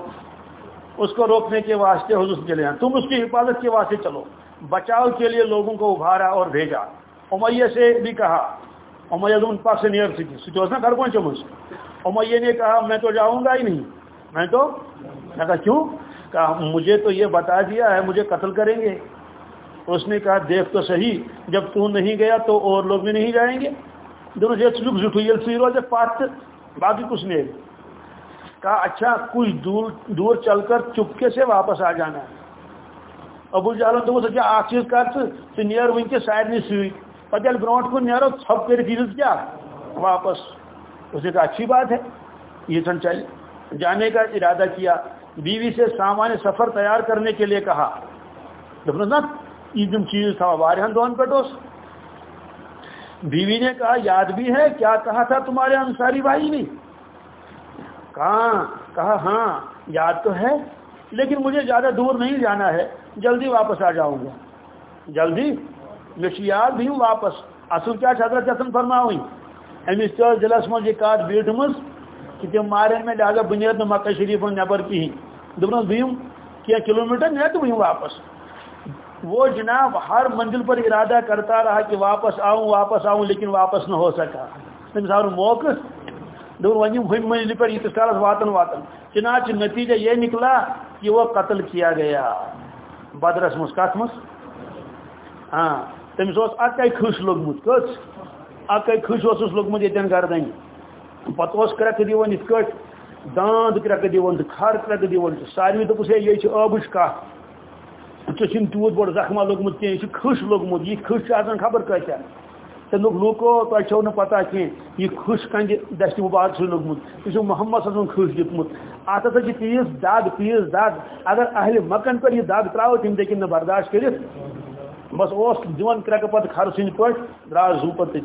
اس کو روکنے کے واسطے حضور چلے ہیں تم اس کی حفاظت کے واسطے چلو۔ بچاؤ کے لیے لوگوں کو ابھارا اور بھیجا۔ امیہ سے بھی کہا، امیہ ان پاس سے نیئر سکی۔ سچوس نا گھر پہنچے مجھ امیہ نے کہا، میں تو جاؤں گا ہی نہیں۔ میں تو میں کہا، کیوں؟ کہا، مجھے تو یہ بتا دیا ہے، مجھے قتل کریں گے. اس نے کہا، دیکھ تو صحیح، جب تو نہیں گیا تو اور لوگ بھی نہیں جائیں گے۔ دونوں جیت لوگ زٹو یل سی پات باقی کچھ نہیں۔ کہا اچھا کچھ دور دور چل کر چپکے سے واپس آ جانا ہے۔ ابو جالن تو کیا اخ چیز کر ژٕ نیر ونکس سارنٕے سۭتۍ پتہٕ ییٚلہِ برونٛٹھ کُن نیرو ژھۄپ کٔرِتھ ییٖزِ کیٛاہ واپس۔ اس نے کہا، اچھی بات ہے، یہ سن چل جانے کا ارادہ کیا۔ بیوی سے سامان سفر تیار کرنے کے لیے کہا۔ نا یہ چیز تھا واریہن دون پہ بیوی نے کہا، یاد بھی ہے، کیا کہا تھا تمہارے انصاری بھائی نے؟ کہاں؟ کہا ہاں یاد تو ہے، لیکن مجھے زیادہ دور نہیں جانا ہے، جلدی واپس آ جاؤں گا۔ جلدی؟ میں یاد بھی ہوں واپس۔ اصل کیا حضرت حسن فرما ہوئی امس ضلع مجھ یہ کات بیٹھمس کہ تم مارن میں لہٰذا بنیاد مکہ شریف نبر کہیں دپن بہم کیا کلو میٹر نیٹ تو بہم واپس۔ وہ جناب ہر منزل پر ارادہ کرتا رہا کہ واپس آؤں واپس آؤں، لیکن واپس نہ ہو سکا۔ تم سارا موقع، دور ہم منزل پر یہ کالس واتن واتن۔ چنانچہ نتیجہ یہ نکلا کہ وہ قتل کیا گیا۔ بدرس مس کت مس۔ ہاں تمس اکے خوش لوگمت کس اکے خوش اس لوگمت یتن گردن۔ پتہ کرک دِوان یت کٹ داند کرک دِوان کھر کرک دِوان سارے دپس ہے یہ آبچ کت ٹھیک تیوت بوڑ زخمہ لوگمت کی کھش لوگمت، یہ کھش آسان خبر کتیا تمیک لوکو تہ چھو اچھا نا پتہ کی یہ کھش کنج دست مبارک سے لوگمت یہ محمد صلی کھش دتمت ات ہسا جی تیز دگ تیز دگ اگر اہل مکن پر یہ دگ تراو تم دیکھن نا برداشت کرت بس اس دون کرک پتہ کھر سن پہ درا زو پتہ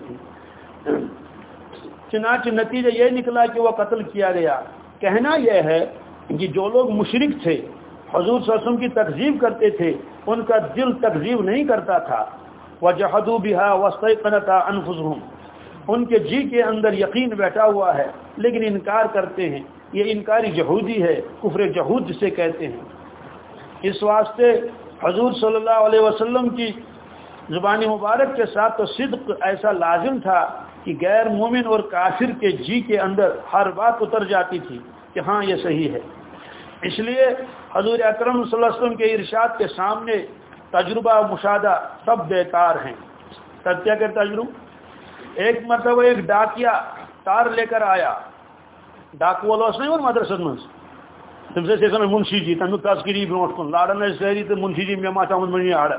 چنانچہ نتیجہ یہ نکلا کہ وہ قتل کیا گیا۔ کہنا یہ ہے کہ جو لوگ مشرق تھے، حضور صلی اللہ علیہ وسلم کی تقزیب کرتے تھے، ان کا دل تقزیب نہیں کرتا تھا۔ وہ جہدو بہا وسطنتا انفظہم ان کے جی کے اندر یقین بیٹھا ہوا ہے، لیکن انکار کرتے ہیں۔ یہ انکاری جہودی ہے، کفر جہود جسے کہتے ہیں۔ اس واسطے حضور صلی اللہ علیہ وسلم کی زبانی مبارک کے ساتھ تو صدق ایسا لازم تھا کہ غیر مومن اور کافر کے جی کے اندر ہر بات اتر جاتی تھی کہ ہاں یہ صحیح ہے۔ اس لیے حضور اکرم صلی اللہ علیہ وسلم کے ارشاد کے سامنے تجربہ مشاہدہ سب بیکار ہیں۔ تب کیا کہ تجربہ ایک مرتبہ ایک ڈاکیا تار لے کر آیا۔ ڈاک والا نہیں اور مدرسہ من تم سے منشی جی تمیک تذکری برو کن لاڑن ساری تو منشی جی مے منی آڑ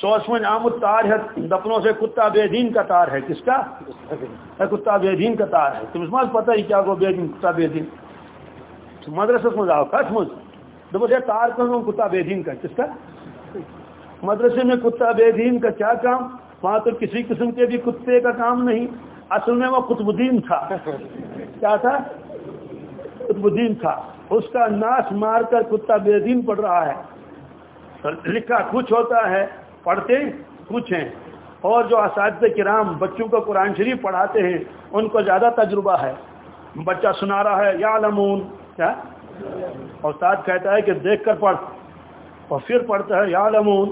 سوس من آمد تار ہے دپنوں سے کتا بے دین کا تار ہے۔ کس کا؟ کتا بے دین کا تار ہے۔ تمہیں مجھ پتہ ہی کیا گو بے دین، کتا بے دین۔ مدرسہ مز آؤ کت مجھ دپو یہ تار کر کتا بے دین کا۔ کس کا؟ مدرسے میں کتا بے دین کا کیا کام؟ وہاں تو کسی قسم کے بھی کتے کا کام نہیں۔ اصل میں وہ قطب الدین تھا۔ کیا تھا؟ قطب الدین تھا۔ اس کا ناش مار کر کتا بے دین پڑ رہا ہے۔ لکھا کچھ ہوتا ہے۔ پڑھتے کچھ ہیں۔ اور جو اساتذہ کرام بچوں کو قرآن شریف پڑھاتے ہیں، ان کو زیادہ تجربہ ہے۔ بچہ سنا رہا ہے یا لمون کیا؟ استاد کہتا ہے کہ دیکھ کر پڑھ۔ اور پھر پڑھتا ہے یا لمون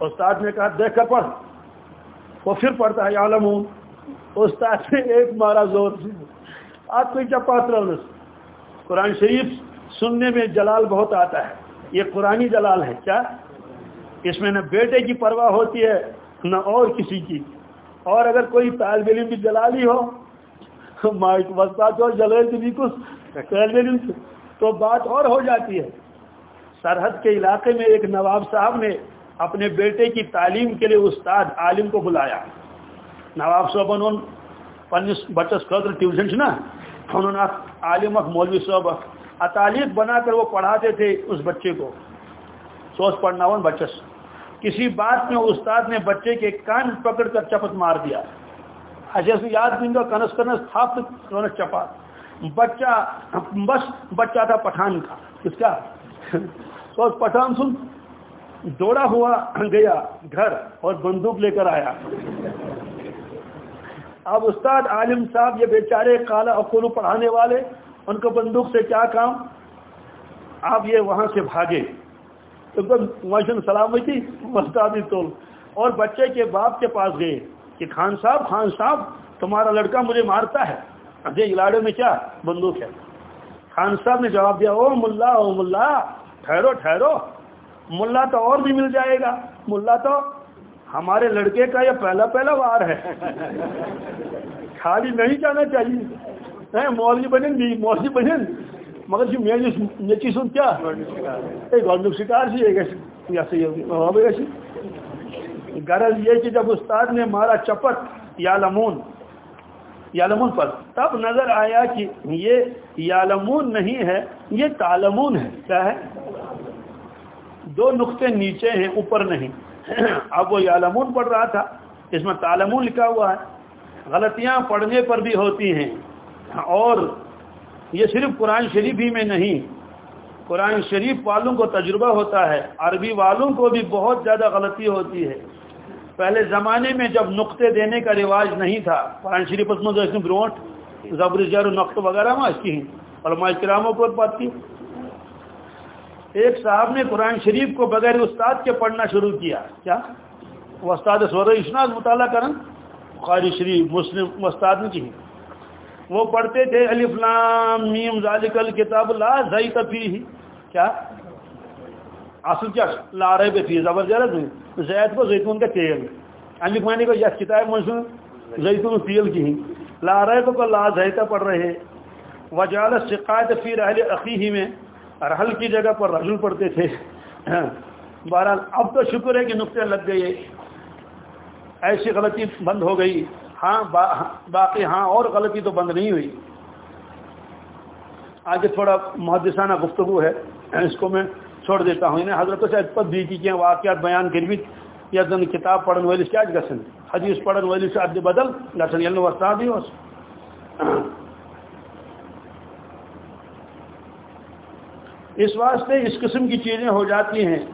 استاد نے کہا، دیکھ کر پڑھ وہ پھر پڑھتا ہے یا لمون استاد نے ایک مارا زور۔ سے آپ کو چپات قرآن شریف سننے میں جلال بہت آتا ہے۔ یہ قرآن جلال ہے۔ کیا؟ اس میں نہ بیٹے کی پرواہ ہوتی ہے، نہ اور کسی کی۔ اور اگر کوئی طالب علم بھی جلالی ہو جلے طالب علم تو بات اور ہو جاتی ہے۔ سرحد کے علاقے میں ایک نواب صاحب نے اپنے بیٹے کی تعلیم کے لیے استاد عالم کو بلایا۔ نواب صاحب، انہوں پنس بچس خطر ٹیوشن نا انہوں نے عالم مولوی صاحب اطالیت بنا کر وہ پڑھاتے تھے اس بچے کو۔ سوچ پڑھنا بچس کسی بات میں استاد نے بچے کے کان پکڑ کر چپت مار دیا۔ ایسے یاد دیں گا کنس کنس تھاپ چپا۔ بچہ بس بچہ تھا پٹھان کا۔ کس کا؟ تو پٹھان سن دوڑا ہوا گیا گھر اور بندوق لے کر آیا۔ اب استاد عالم صاحب یہ بیچارے کالا اقولو پڑھانے والے، ان کو بندوق سے کیا کام؟ آپ یہ وہاں سے بھاگے۔ ماشن سلامتی مستادی تول۔ اور بچے کے باپ کے پاس گئے کہ خان صاحب خان صاحب، تمہارا لڑکا مجھے مارتا ہے۔ ارے علاڑے میں کیا بندوق ہے۔ خان صاحب نے جواب دیا، او ملا او ملا، ٹھہرو ٹھہرو۔ ملا تو اور بھی مل جائے گا۔ ملا تو ہمارے لڑکے کا یہ پہلا پہلا وار ہے۔ خالی نہیں جانا چاہیے۔ مولوی بنے مولوی بنے مگر جی میں جی نیچی سن کیا؟ گورنمنٹ شکار سی ہے غرض یہ کہ جب استاد نے مارا چپٹ یا لمون یا لمون پر، تب نظر آیا کہ یہ یا لمون نہیں ہے، یہ تالمون ہے۔ کیا ہے؟ دو نقطے نیچے ہیں، اوپر نہیں۔ اب وہ یا لمون پڑھ رہا تھا، اس میں تالمون لکھا ہوا ہے۔ غلطیاں پڑھنے پر بھی ہوتی ہیں۔ اور یہ صرف قرآن شریف ہی میں نہیں۔ قرآن شریف والوں کو تجربہ ہوتا ہے، عربی والوں کو بھی بہت زیادہ غلطی ہوتی ہے۔ پہلے زمانے میں جب نقطے دینے کا رواج نہیں تھا، قرآن شریف اس میں بروٹ زبر جر نقط وغیرہ میں اس کی علماء کراموں کو بات کی۔ ایک صاحب نے قرآن شریف کو بغیر استاد کے پڑھنا شروع کیا۔ کیا؟ وہ استاد سور اشناد مطالعہ کریں بخاری شریف، مسلم استاد نے کی وہ پڑھتے تھے الف لام میم ذالک الکتاب لا زیت فیہ۔ کیا؟ اصل کیا؟ لا رہے فی زبردست زید کو زیتون کا تیل۔ الف معنی کو یہ کتاب منسون زیتون تیل کی لا رہے کو لا زیت پڑھ رہے وجال شقایت فی رحل اخیہ میں رحل کی جگہ پر رجل پڑھتے تھے۔ بہرحال اب تو شکر ہے کہ نقطے لگ گئے۔ ایسی غلطی بند ہو گئی۔ ہاں باقی ہاں اور غلطی تو بند نہیں ہوئی۔ آگے تھوڑا محدثانہ گفتگو ہے، اس کو میں چھوڑ دیتا ہوں۔ انہیں حضرت سے اجپت بھی کی واقعات بیان کر بھی یا دن کتاب پڑھن والی کیا گسن، حدیث پڑھن والی سے عبد بدل گسن یعنی وسطہ بھی ہو اس واسطے اس قسم کی چیزیں ہو جاتی ہیں۔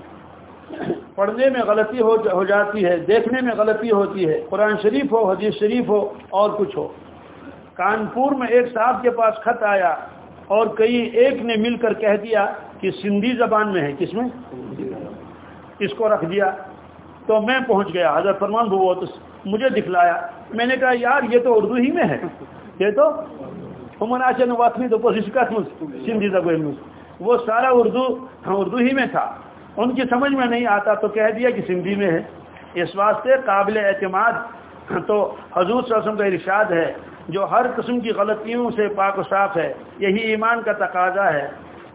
پڑھنے میں غلطی ہو جاتی ہے، دیکھنے میں غلطی ہوتی ہے، قرآن شریف ہو، حدیث شریف ہو، اور کچھ ہو۔ کانپور میں ایک صاحب کے پاس خط آیا اور کئی ایک نے مل کر کہہ دیا کہ سندھی زبان میں ہے۔ کس میں؟ اس کو رکھ دیا۔ تو میں پہنچ گیا۔ حضرت فرمان بھو تو مجھے دکھلایا۔ میں نے کہا، یار، یہ تو اردو ہی میں ہے۔ یہ تو مناچن واقعی تو سندھی زبان میں۔ وہ سارا اردو ہاں، اردو ہی میں تھا۔ ان کی سمجھ میں نہیں آتا تو کہہ دیا کہ سندھی میں ہے۔ اس واسطے قابل اعتماد تو حضور صلی اللہ علیہ وسلم کا ارشاد ہے، جو ہر قسم کی غلطیوں سے پاک و صاف ہے، یہی ایمان کا تقاضا ہے۔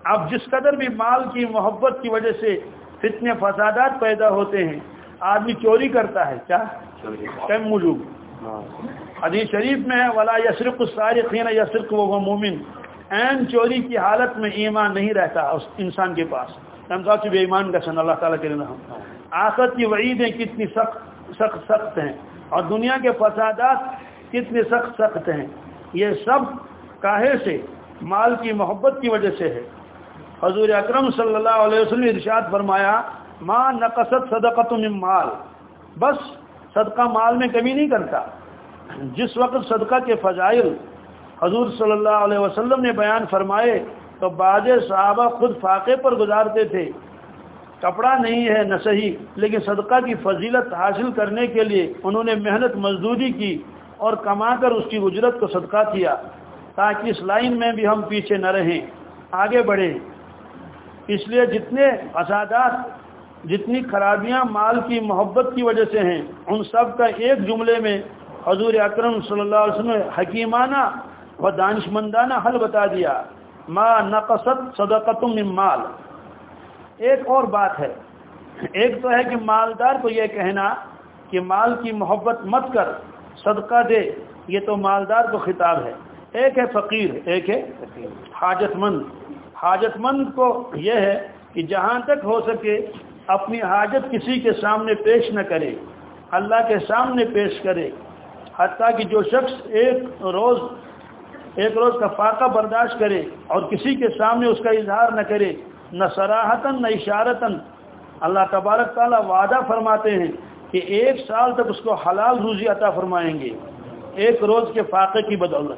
اب جس قدر بھی مال کی محبت کی وجہ سے فتنے، فسادات پیدا ہوتے ہیں، آدمی چوری کرتا ہے۔ کیا؟ کم موجود حدیث شریف میں ہے، ولا یسرق الصارقین یسرق وہ مومن این چوری کی حالت میں ایمان نہیں رہتا اس انسان کے پاس۔ بے ایمان کا سن اللہ تعالیٰ کے آخرت کی وعیدیں کتنی سخت سخت سخت ہیں۔ اور دنیا کے فسادات کتنے سخت سخت ہیں۔ یہ سب کاہے سے، مال کی محبت کی وجہ سے ہے۔ حضور اکرم صلی اللہ علیہ وسلم ارشاد فرمایا، ما نقصت صدقت من مال۔ بس صدقہ مال میں کمی نہیں کرتا۔ جس وقت صدقہ کے فضائل حضور صلی اللہ علیہ وسلم نے بیان فرمائے تو بعض صحابہ خود فاقے پر گزارتے تھے۔ کپڑا نہیں ہے، نہ صحیح، لیکن صدقہ کی فضیلت حاصل کرنے کے لیے انہوں نے محنت مزدوری کی اور کما کر اس کی اجرت کو صدقہ کیا تاکہ اس لائن میں بھی ہم پیچھے نہ رہیں۔ آگے بڑھیں۔ اس لیے جتنے فسادات، جتنی خرابیاں مال کی محبت کی وجہ سے ہیں، ان سب کا ایک جملے میں حضور اکرم صلی اللہ علیہ وسلم نے حکیمانہ و دانش مندانہ حل بتا دیا۔ ما نقصت صدقت من مال۔ ایک اور بات ہے۔ ایک تو ہے کہ مالدار کو یہ کہنا کہ مال کی محبت مت کر صدقہ دے، یہ تو مالدار کو خطاب ہے۔ ایک ہے فقیر، ایک ہے حاجت مند۔ حاجت مند کو یہ ہے کہ جہاں تک ہو سکے اپنی حاجت کسی کے سامنے پیش نہ کرے، اللہ کے سامنے پیش کرے۔ حتیٰ کہ جو شخص ایک روز ایک روز کا فاقہ برداشت کرے اور کسی کے سامنے اس کا اظہار نہ کرے، نہ سراہتاً نہ اشارتاً۔ اللہ تبارک تعالیٰ وعدہ فرماتے ہیں کہ ایک سال تک اس کو حلال روزی عطا فرمائیں گے۔ ایک روز کے فاقے کی بدولت۔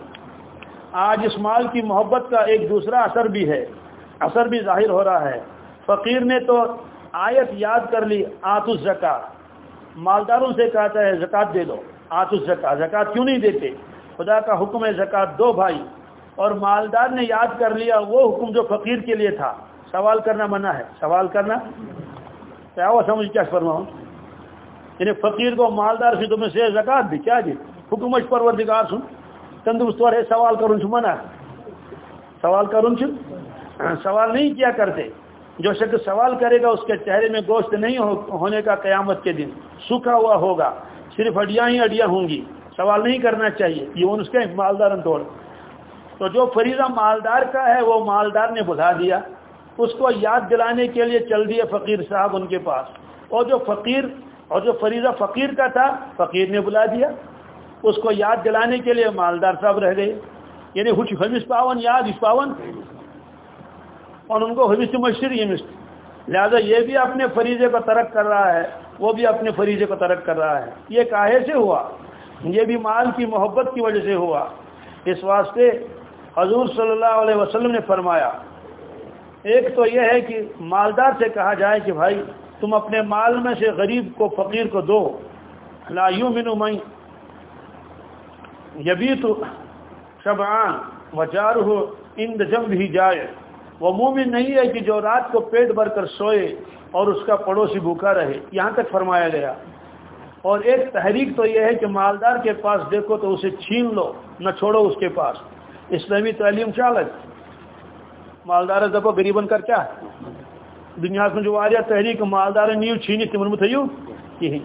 آج اس مال کی محبت کا ایک دوسرا اثر بھی ہے۔ اثر بھی ظاہر ہو رہا ہے۔ فقیر نے تو آیت یاد کر لی، آت الزکا مالداروں سے کہتا ہے زکوٰۃ دے دو، آت الزکا زکوٰۃ کیوں نہیں دیتے؟ خدا کا حکم ہے زکوٰۃ دو بھائی اور مالدار نے یاد کر لیا وہ حکم جو فقیر کے لیے تھا سوال کرنا منع ہے سوال کرنا کیا وہ سمجھ کیا فرماؤں؟ یعنی فقیر کو مالدار سے تمہیں سے زکات دی، کیا جی حکومت پروردگار سن، تندرست ہے، سوال کروں چھ منع سوال کروں چھ سوال نہیں کیا کرتے۔ جو شخص سوال کرے گا، اس کے چہرے میں گوشت نہیں ہونے کا قیامت کے دن سوکھا ہوا ہوگا۔ صرف ہڈیاں ہی ہڈیاں ہوں گی۔ سوال نہیں کرنا چاہیے، یہ اس کے مالدار انتوڑ تو جو فریضہ مالدار کا ہے، وہ مالدار نے بلا دیا۔ اس کو یاد دلانے کے لیے چل دیے فقیر صاحب ان کے پاس۔ اور جو فقیر، اور جو فریضہ فقیر کا تھا، فقیر نے بلا دیا۔ اس کو یاد دلانے کے لیے مالدار صاحب رہ گئے۔ یعنی حمس پاون، یاد اس پاون۔ اور ان کو حمس مشر یہ مشر لہٰذا یہ بھی اپنے فریضے کو ترک کر رہا ہے، وہ بھی اپنے فریضے کو ترک کر رہا ہے۔ یہ کاہے سے ہوا؟ یہ بھی مال کی محبت کی وجہ سے ہوا۔ اس واسطے حضور صلی اللہ علیہ وسلم نے فرمایا، ایک تو یہ ہے کہ مالدار سے کہا جائے کہ بھائی، تم اپنے مال میں سے غریب کو، فقیر کو دو۔ لا یوں منو میں یبی تو شبعان و جار ہو اند جم بھی جائے۔ وہ مومن نہیں ہے کہ جو رات کو پیٹ بھر کر سوئے اور اس کا پڑوسی بھوکا رہے۔ یہاں تک فرمایا گیا۔ اور ایک تحریک تو یہ ہے کہ مالدار کے پاس دیکھو تو اسے چھین لو، نہ چھوڑو اس کے پاس۔ اسلامی تعلیم چالک مالدار دپو غریبن کر کیا؟ دنیا من جو تحریک مالدار نیو چھینی تمن تھیو کہیں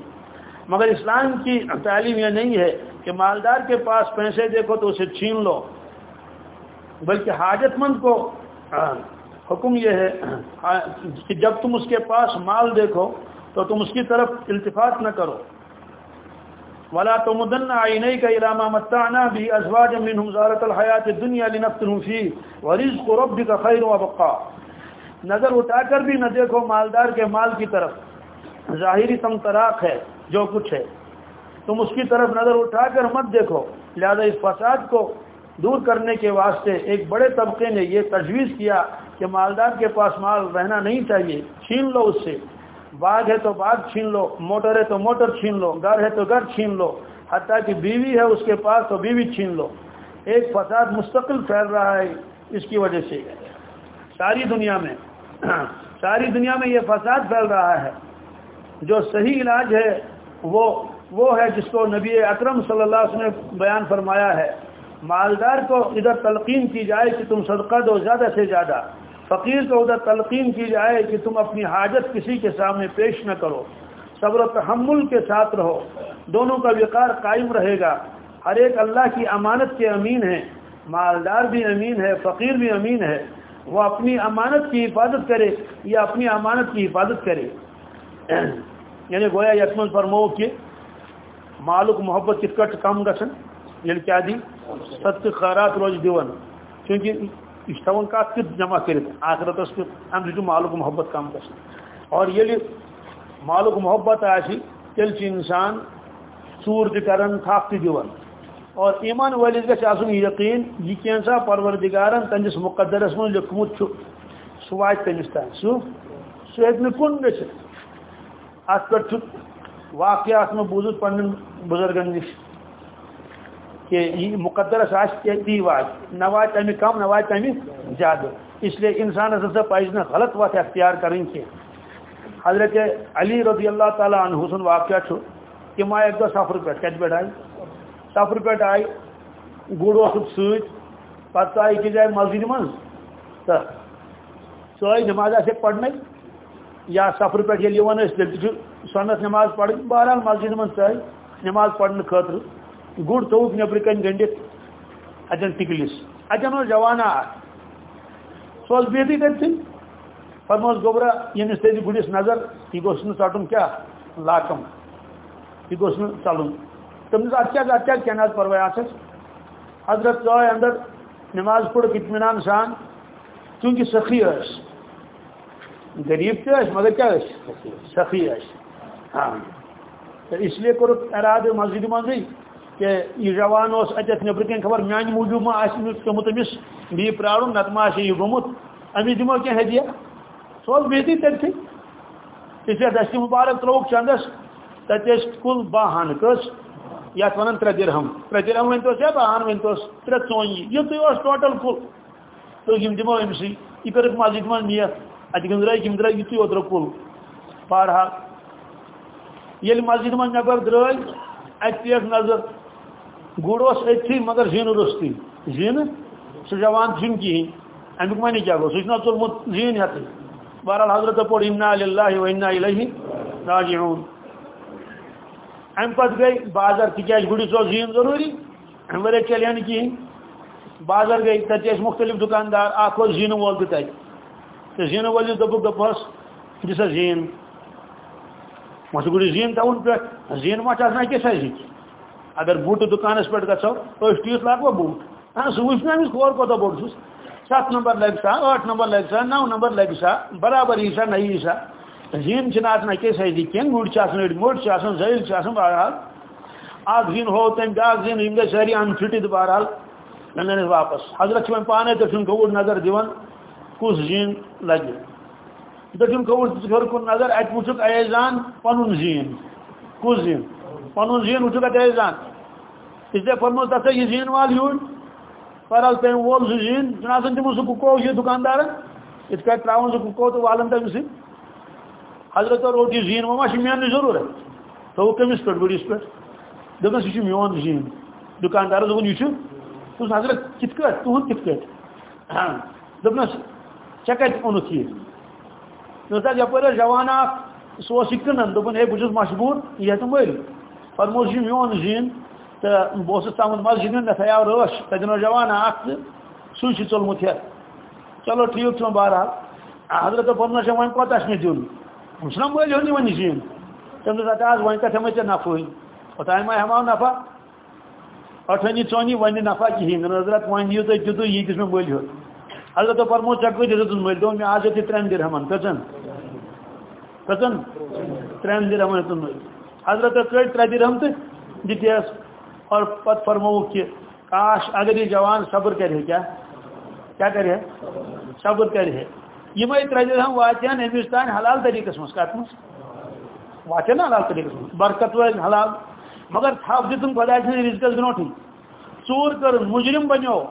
مگر اسلام کی تعلیم یہ نہیں ہے کہ مالدار کے پاس پیسے دیکھو تو اسے چھین لو، بلکہ حاجت مند کو حکم یہ ہے کہ جب تم اس کے پاس مال دیکھو تو تم اس کی طرف التفاط نہ کرو۔ ولا تمدن عينيك الى ما متعنا به ازواجا منهم زارة الحياه الدنيا لنفتنهم فيه. ورزق ربك خير وبقاء نظر اٹھا کر بھی نہ دیکھو مالدار کے مال کی طرف. ظاہری تم ہے، جو کچھ ہے. تم اس کی طرف نظر اٹھا کر مت دیکھو. لہذا اس فساد کو دور کرنے کے واسطے ایک بڑے طبقے نے یہ تجویز کیا کہ مالدار کے پاس مال رہنا نہیں چاہیے. چھین لو اس سے. باغ ہے تو باغ چھین لو، موٹر ہے تو موٹر چھین لو، گھر ہے تو گھر چھین لو، حتیٰ کہ بیوی ہے اس کے پاس تو بیوی چھین لو۔ ایک فساد مستقل پھیل رہا ہے اس کی وجہ سے۔ ساری دنیا میں، *clears throat* ساری دنیا میں یہ فساد پھیل رہا ہے۔ جو صحیح علاج ہے، وہ وہ ہے جس کو نبی اکرم صلی اللہ علیہ وسلم نے بیان فرمایا ہے۔ مالدار کو ادھر تلقین کی جائے کہ تم صدقہ دو زیادہ سے زیادہ۔ فقیر کو ادھر تلقین کی جائے کہ تم اپنی حاجت کسی کے سامنے پیش نہ کرو، صبر و تحمل کے ساتھ رہو۔ دونوں کا وقار قائم رہے گا۔ ہر ایک اللہ کی امانت کے امین ہے، مالدار بھی امین ہے، فقیر بھی امین ہے۔ وہ اپنی امانت کی حفاظت کرے یا اپنی امانت کی حفاظت کرے۔ *clears throat* یعنی گویا یقمن فرمو کہ معلوم محبت کت کٹ کم گھن یل یعنی کیا دی؟ ست خیرات روز دون چونکہ یہ تھوان کت جمع کرت آخرتس پہ ام محبت کم گھن اور یل معلوم محبت آسی تیل انسان ژور تہ تھپ تہ اور ایمان والس گھس یقین، یہ کینسا پروردگارن تنس مقدرس من لکھمت سہ وات تمس تان سہ سہ ہیک کن گھت ات پہ واقعات میں بوزت پن بزرگن نش کہ یہ مقدرس آتی وات نہ وات کم نہ وات زیادہ۔ اس لیے انسان ہسا پز نا غلط وت اختیار کریں کی حضرت علی رضی اللہ تعالیٰ عنہ سن واقعہ تم آئے ایک دہ سفر پہ کت پہ آئی سفر پہ آئی گڑ اس ست پتہ آئی أکِس جائے مسجد من تو نماز آ پڑھنے، یا سفر پہ یل تیل سنت نماز پڑھ، بہرحال مسجد من سی نماز پڑھنے خاطر۔ گڑ تھوک نبر کن گنڈت اتن ٹکلس اتن جوانا. سہ بہتی تتن فرموس گوبرا یمس یعنی تھی گڑس نظر. یہ گوس ٹن کیا؟ لاکم یہ گوس ٹلن تم ات اچھا اچھا کیا ات کیا کیا حضرت ژائے اندر نماز پڑھ اطمینان سان چونکہ سخی یس غریب تہ مگر کیا سخی ہاں. اس لیے کور ارادہ مسجد مزے کہ یہ جوان اس اتت نبر کن خبر میان موجود ما آمت امس بی پرارن نت ما یہ گومت امی دمو کی ہدیہ سوز بیتی تھی۔ اس دستی مبارک تروک چندس تتس کل باہن کس۔ یت ونان ترے درہم۔ ترے درہم ونتوس یا باہن ونتوس ترے ژونی یہ تو ٹوٹل کل۔ تو یم دمو امسی یہ کر مسجد من نیت اتہ گندر گندر یتھی اوتر کل۔ بہرحال یل مسجد من نبر درائے ات نظر۔ گڑ اتھی مگر زین رستی۔ زین؟ سہ جوان چھن کہین امیک معنی کیا گو؟ سہ ژولمت زین ہتھ بہرحال حضرت پوڑ انا للہ و انا الیہ راجعون۔ ام پت گئی، بازار تکیاز گڑس اوس زین ضروری؟ ام ورے چلے نہ کہین بازار گئی تتہ مختلف دکاندار اکھ اوس زین وول تہ تتہ تو زین والس دپک دپس دسا زین۔ مجھے گڑ زین تون پہ زین ما آسان کس حیثیت اگر بوٹ دکانس پہ گھو أسۍ ٹیس لاگوا بوٹ۔ ہاں سہ وچ نا کور کوتہ بوڑ چھس۔ سات نمبر لگ سا ٲٹھ نمبر لگ سا، نو نمبر لگ سا، برابر یی سا نہ سا زین چھنہ آسان کس حیثیت کین گُڑ چھِ بہرحال۔ اکھ زین ہو تم بیاکھ زین یم گٔے سٲری ان بہرحال۔ نن واپس۔ حضرت چھِ پانے تٔتھۍ گوٚوُر نظر دِوان کس زین لگہ دم کور ہر کن نظر ات وچک ایزان پن زین کس زین۔ پن زین وچک ات ایزان اس لیے فرمو تک یہ زین وال یون فرال تم وول سہ زین جنازن تم سہ کُکو یہ دکاندار ات کٹ تراون سہ کُکو تو والن تم سی حضرت روٹ یہ زین وما چھ میان ضرورت تو کمس پہ بڑس پہ دپس یہ میون زین دکاندار دپن یہ حضرت کت کٹ تہد کت کٹ دپنس ٹھیک اونت یہ دس یپر جوان اخ سہ کٕنان دوٚپُن ہے بہٕ چھُس مشغوٗل یہِ ہٮ۪تہٕ مٔلۍ فرموس میون زیٖن تہٕ بہٕ اوسُس تامَتھ مسجد مےٚ تھایاو رٲچھ تَتٮ۪ن اوس جوانہ اکھ تہٕ سُے چلو ٹھیٖک چھُ بہرحال حضرت فرموس وۄنۍ کوتاہ چھُ مےٚ دیُن بہٕ چھُنا مٔلۍ ہیوٚن یہِ وۄنۍ زیٖن تٔمۍ دوٚپ اَدٕ حظ وۄنۍ کَتھ ما ہٮ۪مہو نفع ٲٹھٲنی ژۄنی وۄنۍ نہٕ نفع کِہیٖنۍ حضرت وۄنۍ دِیِو تُہۍ تیُتُے ییٖتِس مےٚ مٔلۍ ہیوٚت حضرت فرمو ژےٚ کۭتِس ہیوٚتُس مٔلۍ دوٚپ مےٚ آز ہیوٚت ترٛٮ۪ن دِرہمن کٔژن کٔژن ترٛٮ۪ن دِرہمن ہیوٚتُن حضرت کٔڑۍ ترٛےٚ دِرہم تہٕ دِتیس اور پتہٕ فرمووُکھ کہِ کاش اگر یہِ جوان صبر کرِ ہے کیٛاہ کیٛاہ کرِ ہے صبر کرِ ہے یِمے ترٛےٚ دِرہم واتن أمِس تانۍ حلال طریٖقس منٛز کتھ منٛز واتن حلال طریٖقس منٛز برکت وٲلۍ حلال۔ مگر تھپھ دِتُن خۄداے سٕنٛدِ رِزقس برونٛٹھٕے ژوٗر کٔرٕن مُجرم بنیو۔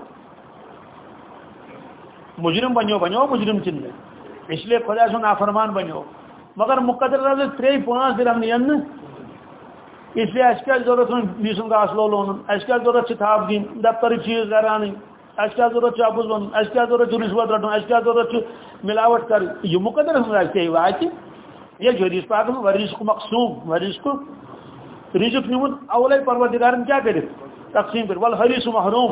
مجرم بنو بنو مجرم چن اس لیے خدا سن نافرمان بنو مگر مقدر رضا تری پانچ درم نین اس لیے اس ضرورت بیسن گاس لو لون اس ضرورت تھاپ دین دفتر چیز گھر ان اس ضرورت ابوز ون اس ضرورت رشوت رٹن اس ضرورت ملاوٹ کر یہ مقدر ہم وات یہ جو حدیث پاک میں ورزش کو مقصوم رزق نیون اولے پروردگارن کیا کرے تقسیم کر ول حریص محروم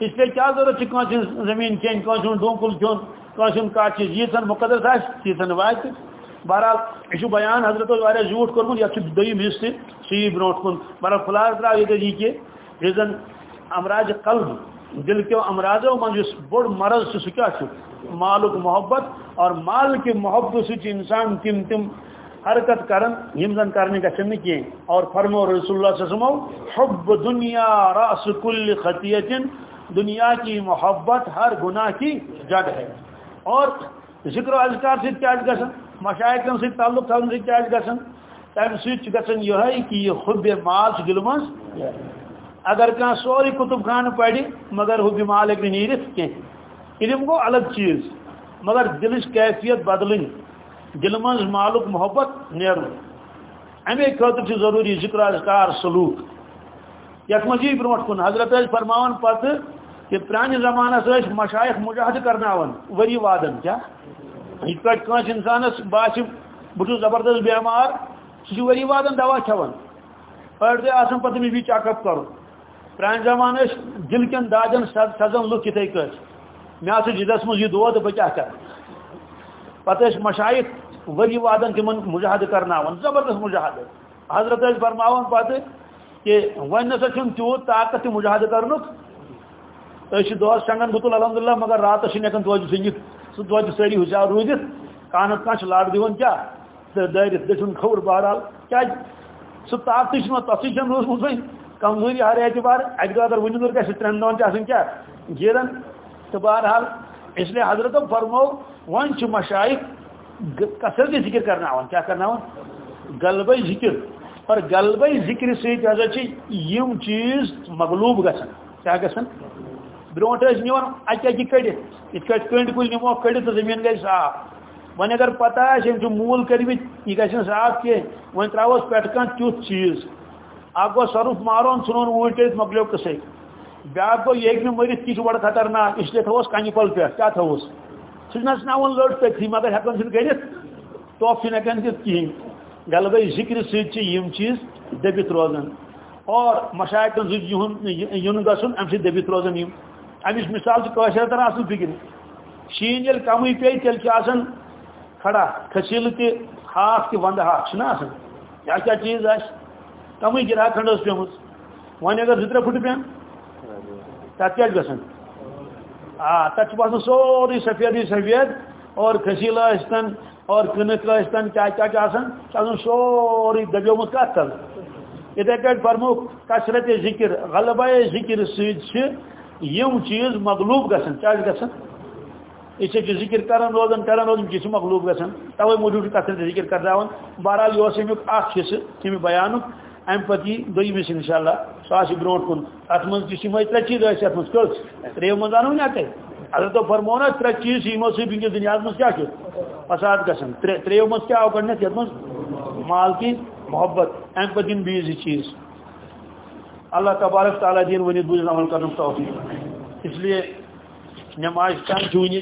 اس لیے کیا ضرورت ہے زمین چین کانچ ڈون کل چون کا چیز یہ سن مقدس آس یہ سن وات بہرحال یہ بیان حضرت واریاہ جھوٹ کورمت یہ دم حصہ سی جی برونٹ کن۔ بہرحال فلحال تراو یہ یہ کہ یہ زن امراض قلب، دل کے امراضوں من اس بڑ مرض سے کیا مالک محبت اور مال کی محبت سے انسان تم تم حرکت کرن یم زن کرنے گھن کی اور فرمو رسول اللہ صلی اللہ علیہ وسلم، حب دنیا راس کل خطیت، دنیا کی محبت ہر گناہ کی جڑ ہے۔ اور ذکر و اذکار سے کیا گھن مشائقن سے تعلق تھاؤن سے کیا گھن تم سی گھن یہ کہ یہ حب مال دل مز اگر کھانا سوری کتب خان پڑھ مگر حب مال ہیکہ نیرت کی علم گو الگ چیز۔ مگر دلچ کیفیت بدلن دل مز مالک محبت نیر امی خاطر ضروری ذکر اذکار، سلوک۔ یت مجھے بروٹ کن۔ حضرت فرماون پتہ کہ پران زمانس مشائق مجاہد کرنا وری وادن، کیا؟ یہ پہ کنس انسانس باس بہت زبردست بیمار سہ وری وادن دوا کھان پڑ دے آسان پتہ می بھی چیک اپ کرو۔ پران زمان دل کن دادن سزن لک اتھے کٹ مے آ جدس مز یہ دود بہ کیا کر۔ پتہ مشائق وری وادن تم مجاہد کرنا زبردست مجاہد۔ حضرت فرماون پتہ کہ ون نسا تیوت طاقت مجاہد کرنک۔ أسۍ دۄہس شنگن بتل الحمد للہ مگر راتس ہیٚکان توجہ سنگت سہ توجہ سٲری ہُشار روٗزِتھ کانس کانٛہہ چھُ لڑ دِوان کیٛاہ؟ تہٕ دٲرِتھ دٔچھُن کھوٚر بہرحال کیٛازِ؟ سُہ طاقتٕے چھُنہٕ، تَتھ سۭتۍ چھَنہٕ وۄنۍ کمزوری ہر اعتبار اکہِ دۄہ اگر وُنہِ گژھِ، ترٛٮ۪ن دۄہن کیٛاہ؟ گیرن۔ تہٕ بہرحال، اس لیے حضرتو فرمو وۄنۍ چھُ مشایق کثرت ذکر کرناوان کیٛاہ کرناوان غلبے ذکر۔ اور غلبے ذکر سۭتۍ ہسا چھِ یِم چیٖز مغلوٗب گژھان کیٛاہ گژھان بروٹ نوان، اکہ اکہ کڑت یہ کنڈ کل نمو کڑت تو زمین گئی صاف۔ ون اگر پتہ آم مول کرمت یہ گھن صاف کی ون تروس پہ کھانا تیت چیز۔ اک گو سرف مارون ژھنون اوٹ کڑت مکلیو قصے بیاکھ گو یہ ہوں مرت یہ بڑا خطرناک، اس لیے تھوس کنہ پل پہ کیا تھوس؟ سہ نچن لڑ تھی مگر ہیکن سن کڑت توف ہیکن دت کہین غلبے ذکر ست چیز دبت روزان۔ اور مشاعتن ذریعہ یون گھن ام سی دبت روزان امس مثال سے تر اصل فکر شین یل کم پی تیل کھڑا کھسیل تہ ہاک تہ وند ہاک یا کیا چیز آس کم گرا کھنڈ پیم ون اگر زر پھٹ پین تک کیا گھن آ تک باسان سوری سفید سفید، اور کھسیل اشتن اور کنک اشتن کیا کیا کیا آسان سوری دبیومت کت تل اتھے پہ فرمو کثرت ذکر، غلبہ ذکر ست یم چیز مغلوب گھن کیا گھن یہ ذکر کران روزان کران روزان یہ مغلوب گھن توے موجود کتھ ذکر کرنا بہرحال یہ امیک اخ حصہ تمہ بیان ام پتہ دمس ان شاء اللہ سہ برو کن. ات من تم ترے چیز ات من کس تریو من انو نا تھی اگر تو فرمو نا ترے چیز یمو سی ونکس دنیا مز کیا فساد گھن تریو من کیا آو گۄڈنیتھ یتھ من مال کی محبت. ام پتہ دن بیس چیز. اللہ تبارک تعالیٰ دین ونت بوجھ عمل کرنے توفیق اس لیے نماز چند چونی